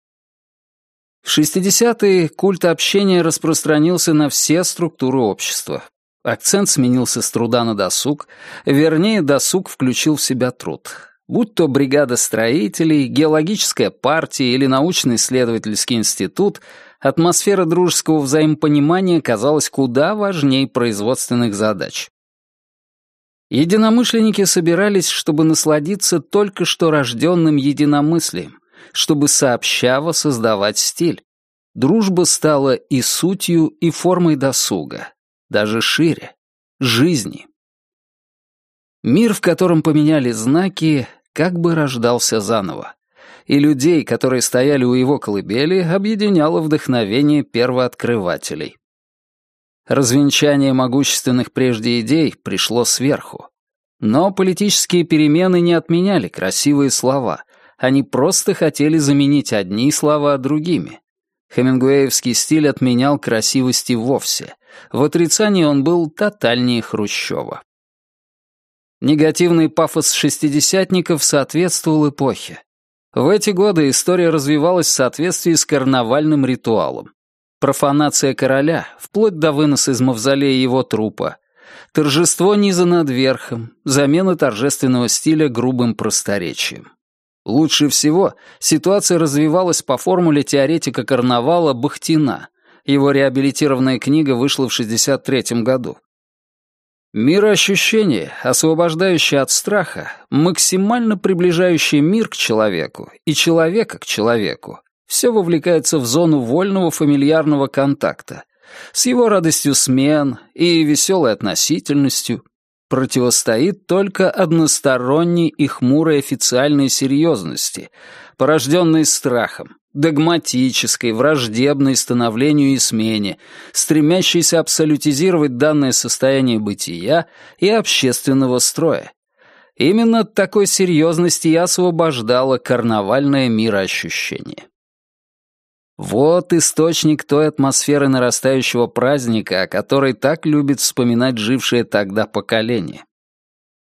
В 60-е культ общения распространился на все структуры общества. Акцент сменился с труда на досуг, вернее, досуг включил в себя труд. Будь то бригада строителей, геологическая партия или научно-исследовательский институт, атмосфера дружеского взаимопонимания казалась куда важнее производственных задач. Единомышленники собирались, чтобы насладиться только что рожденным единомыслием, чтобы сообща воссоздавать стиль. Дружба стала и сутью, и формой досуга, даже шире, жизни. Мир, в котором поменяли знаки, как бы рождался заново. И людей, которые стояли у его колыбели, объединяло вдохновение первооткрывателей. Развенчание могущественных прежде идей пришло сверху. Но политические перемены не отменяли красивые слова. Они просто хотели заменить одни слова другими. Хемингуэевский стиль отменял красивости вовсе. В отрицании он был тотальнее Хрущева. Негативный пафос шестидесятников соответствовал эпохе. В эти годы история развивалась в соответствии с карнавальным ритуалом. Профанация короля, вплоть до выноса из мавзолея его трупа. Торжество низа над верхом, замена торжественного стиля грубым просторечием. Лучше всего ситуация развивалась по формуле теоретика карнавала Бахтина. Его реабилитированная книга вышла в 1963 году. Мироощущение, освобождающее от страха, максимально приближающее мир к человеку и человека к человеку, все вовлекается в зону вольного фамильярного контакта, с его радостью смен и веселой относительностью противостоит только односторонней и хмурой официальной серьезности, порожденной страхом, догматической, враждебной становлению и смене, стремящейся абсолютизировать данное состояние бытия и общественного строя. Именно от такой серьезности и освобождало карнавальное мироощущение. Вот источник той атмосферы нарастающего праздника, о которой так любит вспоминать жившее тогда поколение.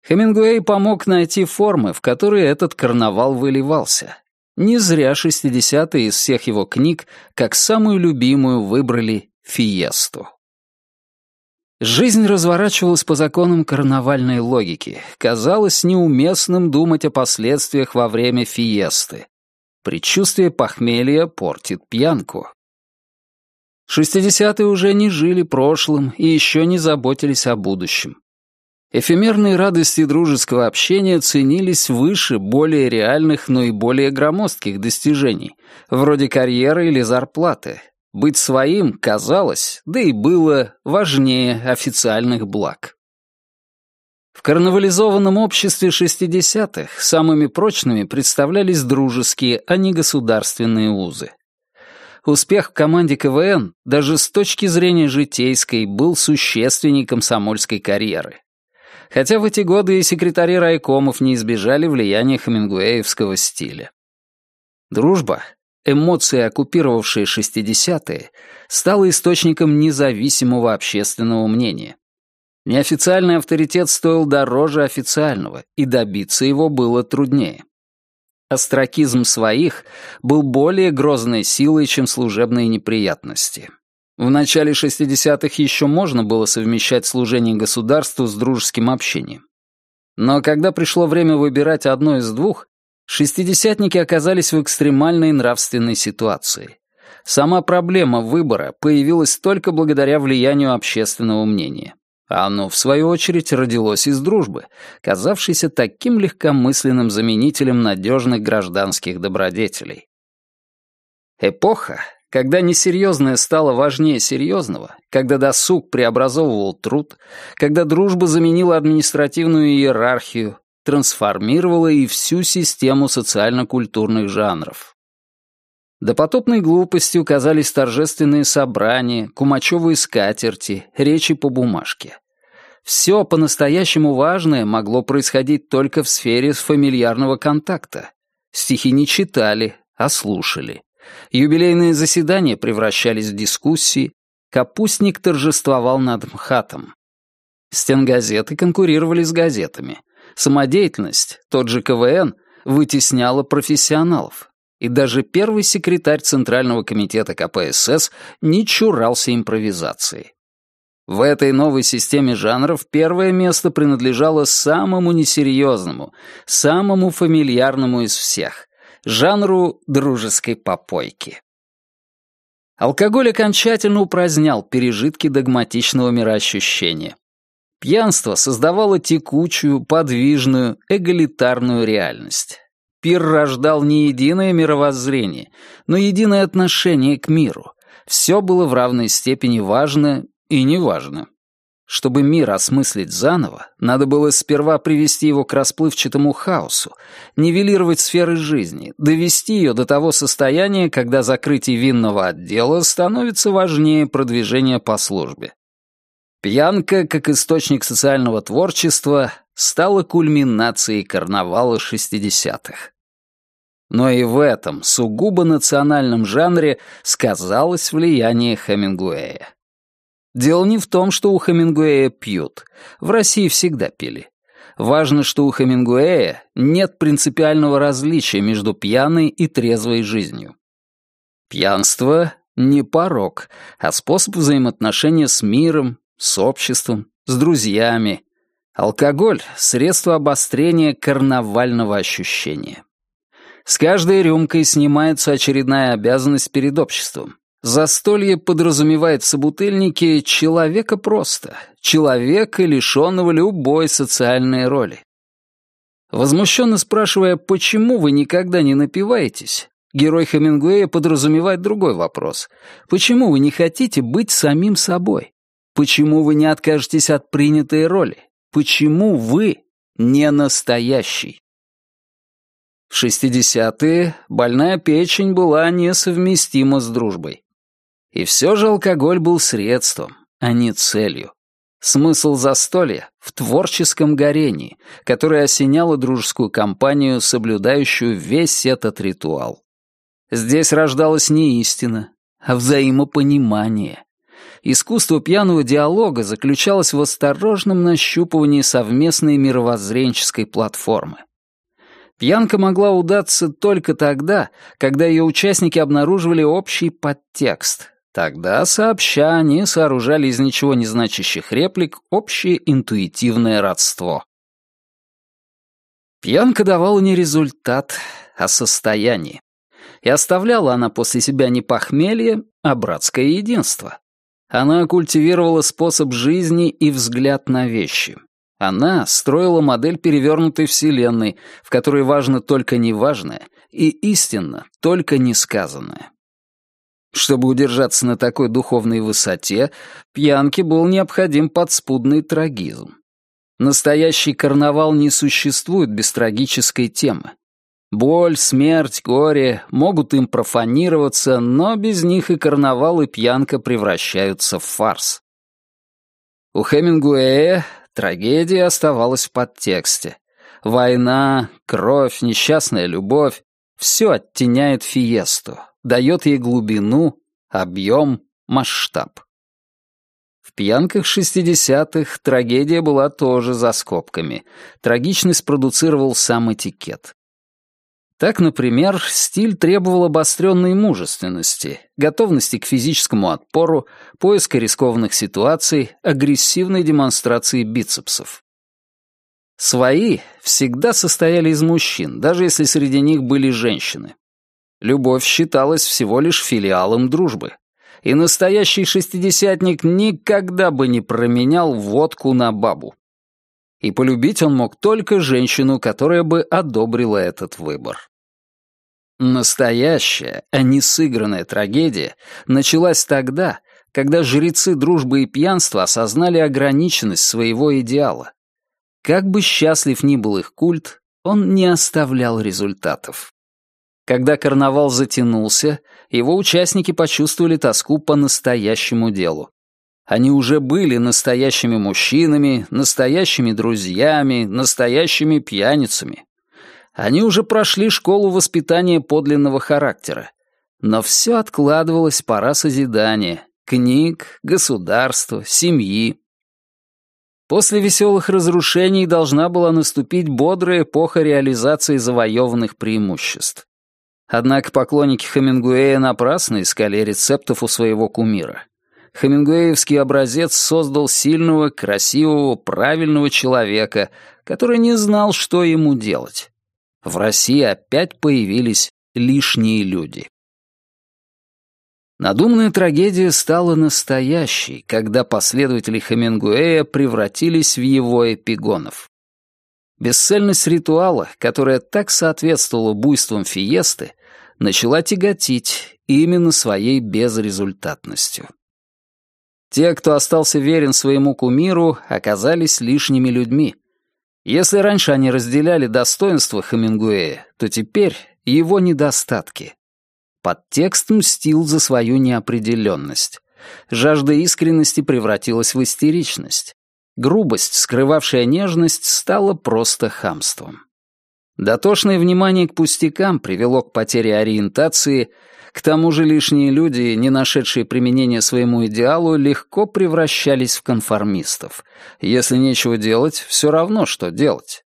Хемингуэй помог найти формы, в которые этот карнавал выливался. Не зря 60-е из всех его книг как самую любимую выбрали «Фиесту». Жизнь разворачивалась по законам карнавальной логики. Казалось неуместным думать о последствиях во время фиесты. Предчувствие похмелья портит пьянку. Шестидесятые уже не жили прошлым и еще не заботились о будущем. Эфемерные радости дружеского общения ценились выше более реальных, но и более громоздких достижений, вроде карьеры или зарплаты. Быть своим казалось, да и было, важнее официальных благ. В карнавализованном обществе 60-х самыми прочными представлялись дружеские, а не государственные узы. Успех в команде КВН даже с точки зрения житейской был существенней комсомольской карьеры. Хотя в эти годы и секретари райкомов не избежали влияния хемингуэевского стиля. Дружба, эмоции, оккупировавшие 60-е, стала источником независимого общественного мнения. Неофициальный авторитет стоил дороже официального, и добиться его было труднее. Остракизм своих был более грозной силой, чем служебные неприятности. В начале 60-х еще можно было совмещать служение государству с дружеским общением. Но когда пришло время выбирать одно из двух, шестидесятники оказались в экстремальной нравственной ситуации. Сама проблема выбора появилась только благодаря влиянию общественного мнения. Оно, в свою очередь, родилось из дружбы, казавшейся таким легкомысленным заменителем надежных гражданских добродетелей. Эпоха, когда несерьезное стало важнее серьезного, когда досуг преобразовывал труд, когда дружба заменила административную иерархию, трансформировала и всю систему социально-культурных жанров. Допотопной глупостью казались торжественные собрания, кумачевые скатерти, речи по бумажке. Все по-настоящему важное могло происходить только в сфере фамильярного контакта. Стихи не читали, а слушали. Юбилейные заседания превращались в дискуссии, капустник торжествовал над МХАТом. Стенгазеты конкурировали с газетами. Самодеятельность, тот же КВН, вытесняла профессионалов. И даже первый секретарь Центрального комитета КПСС не чурался импровизации. В этой новой системе жанров первое место принадлежало самому несерьезному, самому фамильярному из всех жанру дружеской попойки. Алкоголь окончательно упразднял пережитки догматичного мироощущения. Пьянство создавало текучую, подвижную, эгалитарную реальность. Пир рождал не единое мировоззрение, но единое отношение к миру. Все было в равной степени важно и неважно. Чтобы мир осмыслить заново, надо было сперва привести его к расплывчатому хаосу, нивелировать сферы жизни, довести ее до того состояния, когда закрытие винного отдела становится важнее продвижения по службе. Пьянка, как источник социального творчества, стала кульминацией карнавала 60-х. Но и в этом сугубо национальном жанре сказалось влияние Хемингуэя. Дело не в том, что у Хемингуэя пьют. В России всегда пили. Важно, что у Хемингуэя нет принципиального различия между пьяной и трезвой жизнью. Пьянство — не порог, а способ взаимоотношения с миром, с обществом, с друзьями. Алкоголь — средство обострения карнавального ощущения. С каждой рюмкой снимается очередная обязанность перед обществом. Застолье подразумевает в собутыльнике человека просто, человека, лишенного любой социальной роли. Возмущенно спрашивая, почему вы никогда не напиваетесь, герой Хемингуэя подразумевает другой вопрос. Почему вы не хотите быть самим собой? Почему вы не откажетесь от принятой роли? Почему вы не настоящий? В 60-е больная печень была несовместима с дружбой. И все же алкоголь был средством, а не целью. Смысл застолья в творческом горении, которое осеняло дружескую компанию, соблюдающую весь этот ритуал. Здесь рождалась не истина, а взаимопонимание. Искусство пьяного диалога заключалось в осторожном нащупывании совместной мировоззренческой платформы. Пьянка могла удаться только тогда, когда ее участники обнаруживали общий подтекст, Тогда, сообща, они сооружали из ничего не значащих реплик общее интуитивное родство. Пьянка давала не результат, а состояние. И оставляла она после себя не похмелье, а братское единство. Она культивировала способ жизни и взгляд на вещи. Она строила модель перевернутой вселенной, в которой важно только неважное и истинно только несказанное. Чтобы удержаться на такой духовной высоте, пьянке был необходим подспудный трагизм. Настоящий карнавал не существует без трагической темы. Боль, смерть, горе могут им профанироваться, но без них и карнавал, и пьянка превращаются в фарс. У Хемингуэя трагедия оставалась в подтексте. Война, кровь, несчастная любовь — все оттеняет фиесту, дает ей глубину, объем, масштаб. В пьянках 60-х трагедия была тоже за скобками. Трагичность продуцировал сам этикет. Так, например, стиль требовал обостренной мужественности, готовности к физическому отпору, поиска рискованных ситуаций, агрессивной демонстрации бицепсов. Свои всегда состояли из мужчин, даже если среди них были женщины. Любовь считалась всего лишь филиалом дружбы. И настоящий шестидесятник никогда бы не променял водку на бабу. И полюбить он мог только женщину, которая бы одобрила этот выбор. Настоящая, а не сыгранная трагедия началась тогда, когда жрецы дружбы и пьянства осознали ограниченность своего идеала. Как бы счастлив ни был их культ, он не оставлял результатов. Когда карнавал затянулся, его участники почувствовали тоску по настоящему делу. Они уже были настоящими мужчинами, настоящими друзьями, настоящими пьяницами. Они уже прошли школу воспитания подлинного характера. Но все откладывалось пора созидания, книг, государства, семьи. После веселых разрушений должна была наступить бодрая эпоха реализации завоеванных преимуществ. Однако поклонники Хемингуэя напрасно искали рецептов у своего кумира. Хемингуэевский образец создал сильного, красивого, правильного человека, который не знал, что ему делать. В России опять появились лишние люди. Надуманная трагедия стала настоящей, когда последователи Хемингуэя превратились в его эпигонов. Бесцельность ритуала, которая так соответствовала буйствам фиесты, начала тяготить именно своей безрезультатностью. Те, кто остался верен своему кумиру, оказались лишними людьми. Если раньше они разделяли достоинства Хемингуэя, то теперь его недостатки. Подтекст мстил за свою неопределенность. Жажда искренности превратилась в истеричность. Грубость, скрывавшая нежность, стала просто хамством. Дотошное внимание к пустякам привело к потере ориентации, к тому же лишние люди, не нашедшие применения своему идеалу, легко превращались в конформистов. Если нечего делать, все равно, что делать.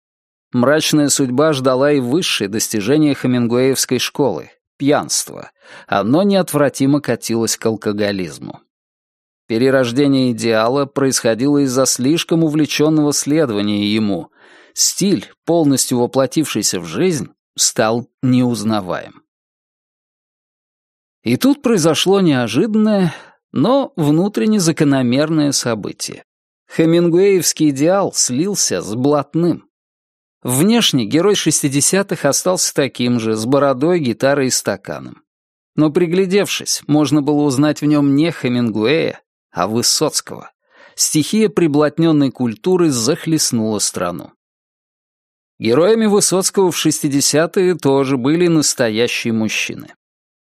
Мрачная судьба ждала и высшее достижение Хемингуэевской школы — пьянство. Оно неотвратимо катилось к алкоголизму. Перерождение идеала происходило из-за слишком увлеченного следования ему — стиль, полностью воплотившийся в жизнь, стал неузнаваем. И тут произошло неожиданное, но внутренне закономерное событие. Хемингуэевский идеал слился с блатным. Внешне герой 60-х остался таким же, с бородой, гитарой и стаканом. Но приглядевшись, можно было узнать в нем не Хемингуэя, а Высоцкого. Стихия приблотненной культуры захлестнула страну. Героями Высоцкого в 60-е тоже были настоящие мужчины.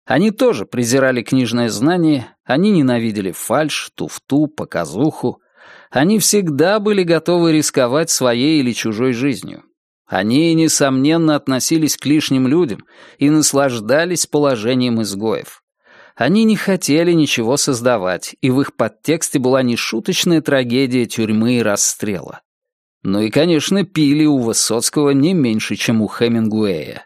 Они тоже презирали книжное знание, они ненавидели фальшь, туфту, показуху. Они всегда были готовы рисковать своей или чужой жизнью. Они, несомненно, относились к лишним людям и наслаждались положением изгоев. Они не хотели ничего создавать, и в их подтексте была нешуточная трагедия тюрьмы и расстрела. Ну и, конечно, пили у Высоцкого не меньше, чем у Хемингуэя.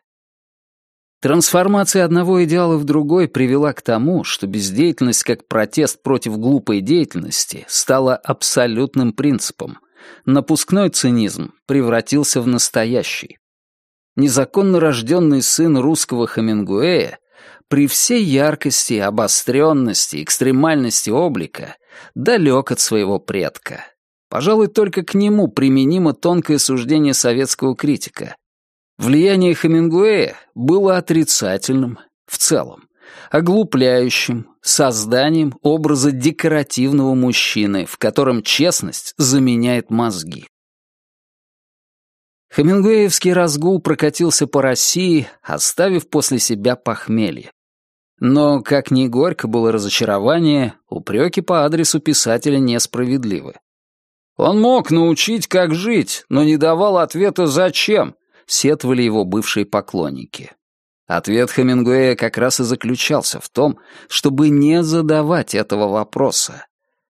Трансформация одного идеала в другой привела к тому, что бездеятельность как протест против глупой деятельности стала абсолютным принципом. Напускной цинизм превратился в настоящий. Незаконно рожденный сын русского Хемингуэя при всей яркости, обостренности, экстремальности облика далек от своего предка. Пожалуй, только к нему применимо тонкое суждение советского критика. Влияние Хемингуэя было отрицательным в целом, оглупляющим, созданием образа декоративного мужчины, в котором честность заменяет мозги. Хемингуэевский разгул прокатился по России, оставив после себя похмелье. Но, как ни горько было разочарование, упреки по адресу писателя несправедливы. Он мог научить, как жить, но не давал ответа «зачем», — сетовали его бывшие поклонники. Ответ Хемингуэя как раз и заключался в том, чтобы не задавать этого вопроса.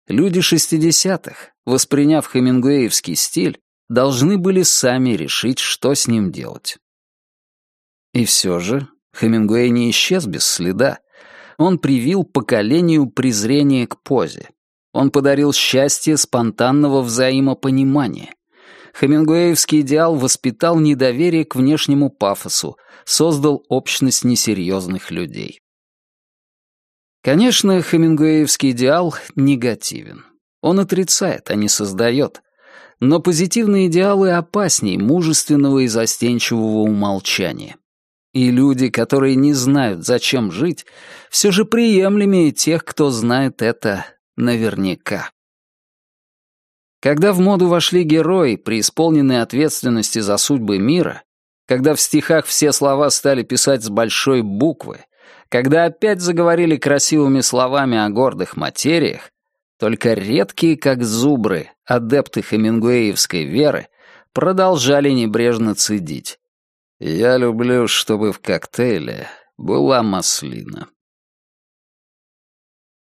Люди шестидесятых, восприняв хемингуэевский стиль, должны были сами решить, что с ним делать. И все же Хемингуэй не исчез без следа. Он привил поколению презрение к позе. Он подарил счастье спонтанного взаимопонимания. Хемингуэевский идеал воспитал недоверие к внешнему пафосу, создал общность несерьезных людей. Конечно, Хемингуэевский идеал негативен. Он отрицает, а не создает. Но позитивные идеалы опасней мужественного и застенчивого умолчания. И люди, которые не знают, зачем жить, все же приемлемее тех, кто знает это наверняка. Когда в моду вошли герои, преисполненные ответственности за судьбы мира, когда в стихах все слова стали писать с большой буквы, когда опять заговорили красивыми словами о гордых материях, только редкие, как зубры, адепты хемингуэевской веры, продолжали небрежно цедить. Я люблю, чтобы в коктейле была маслина.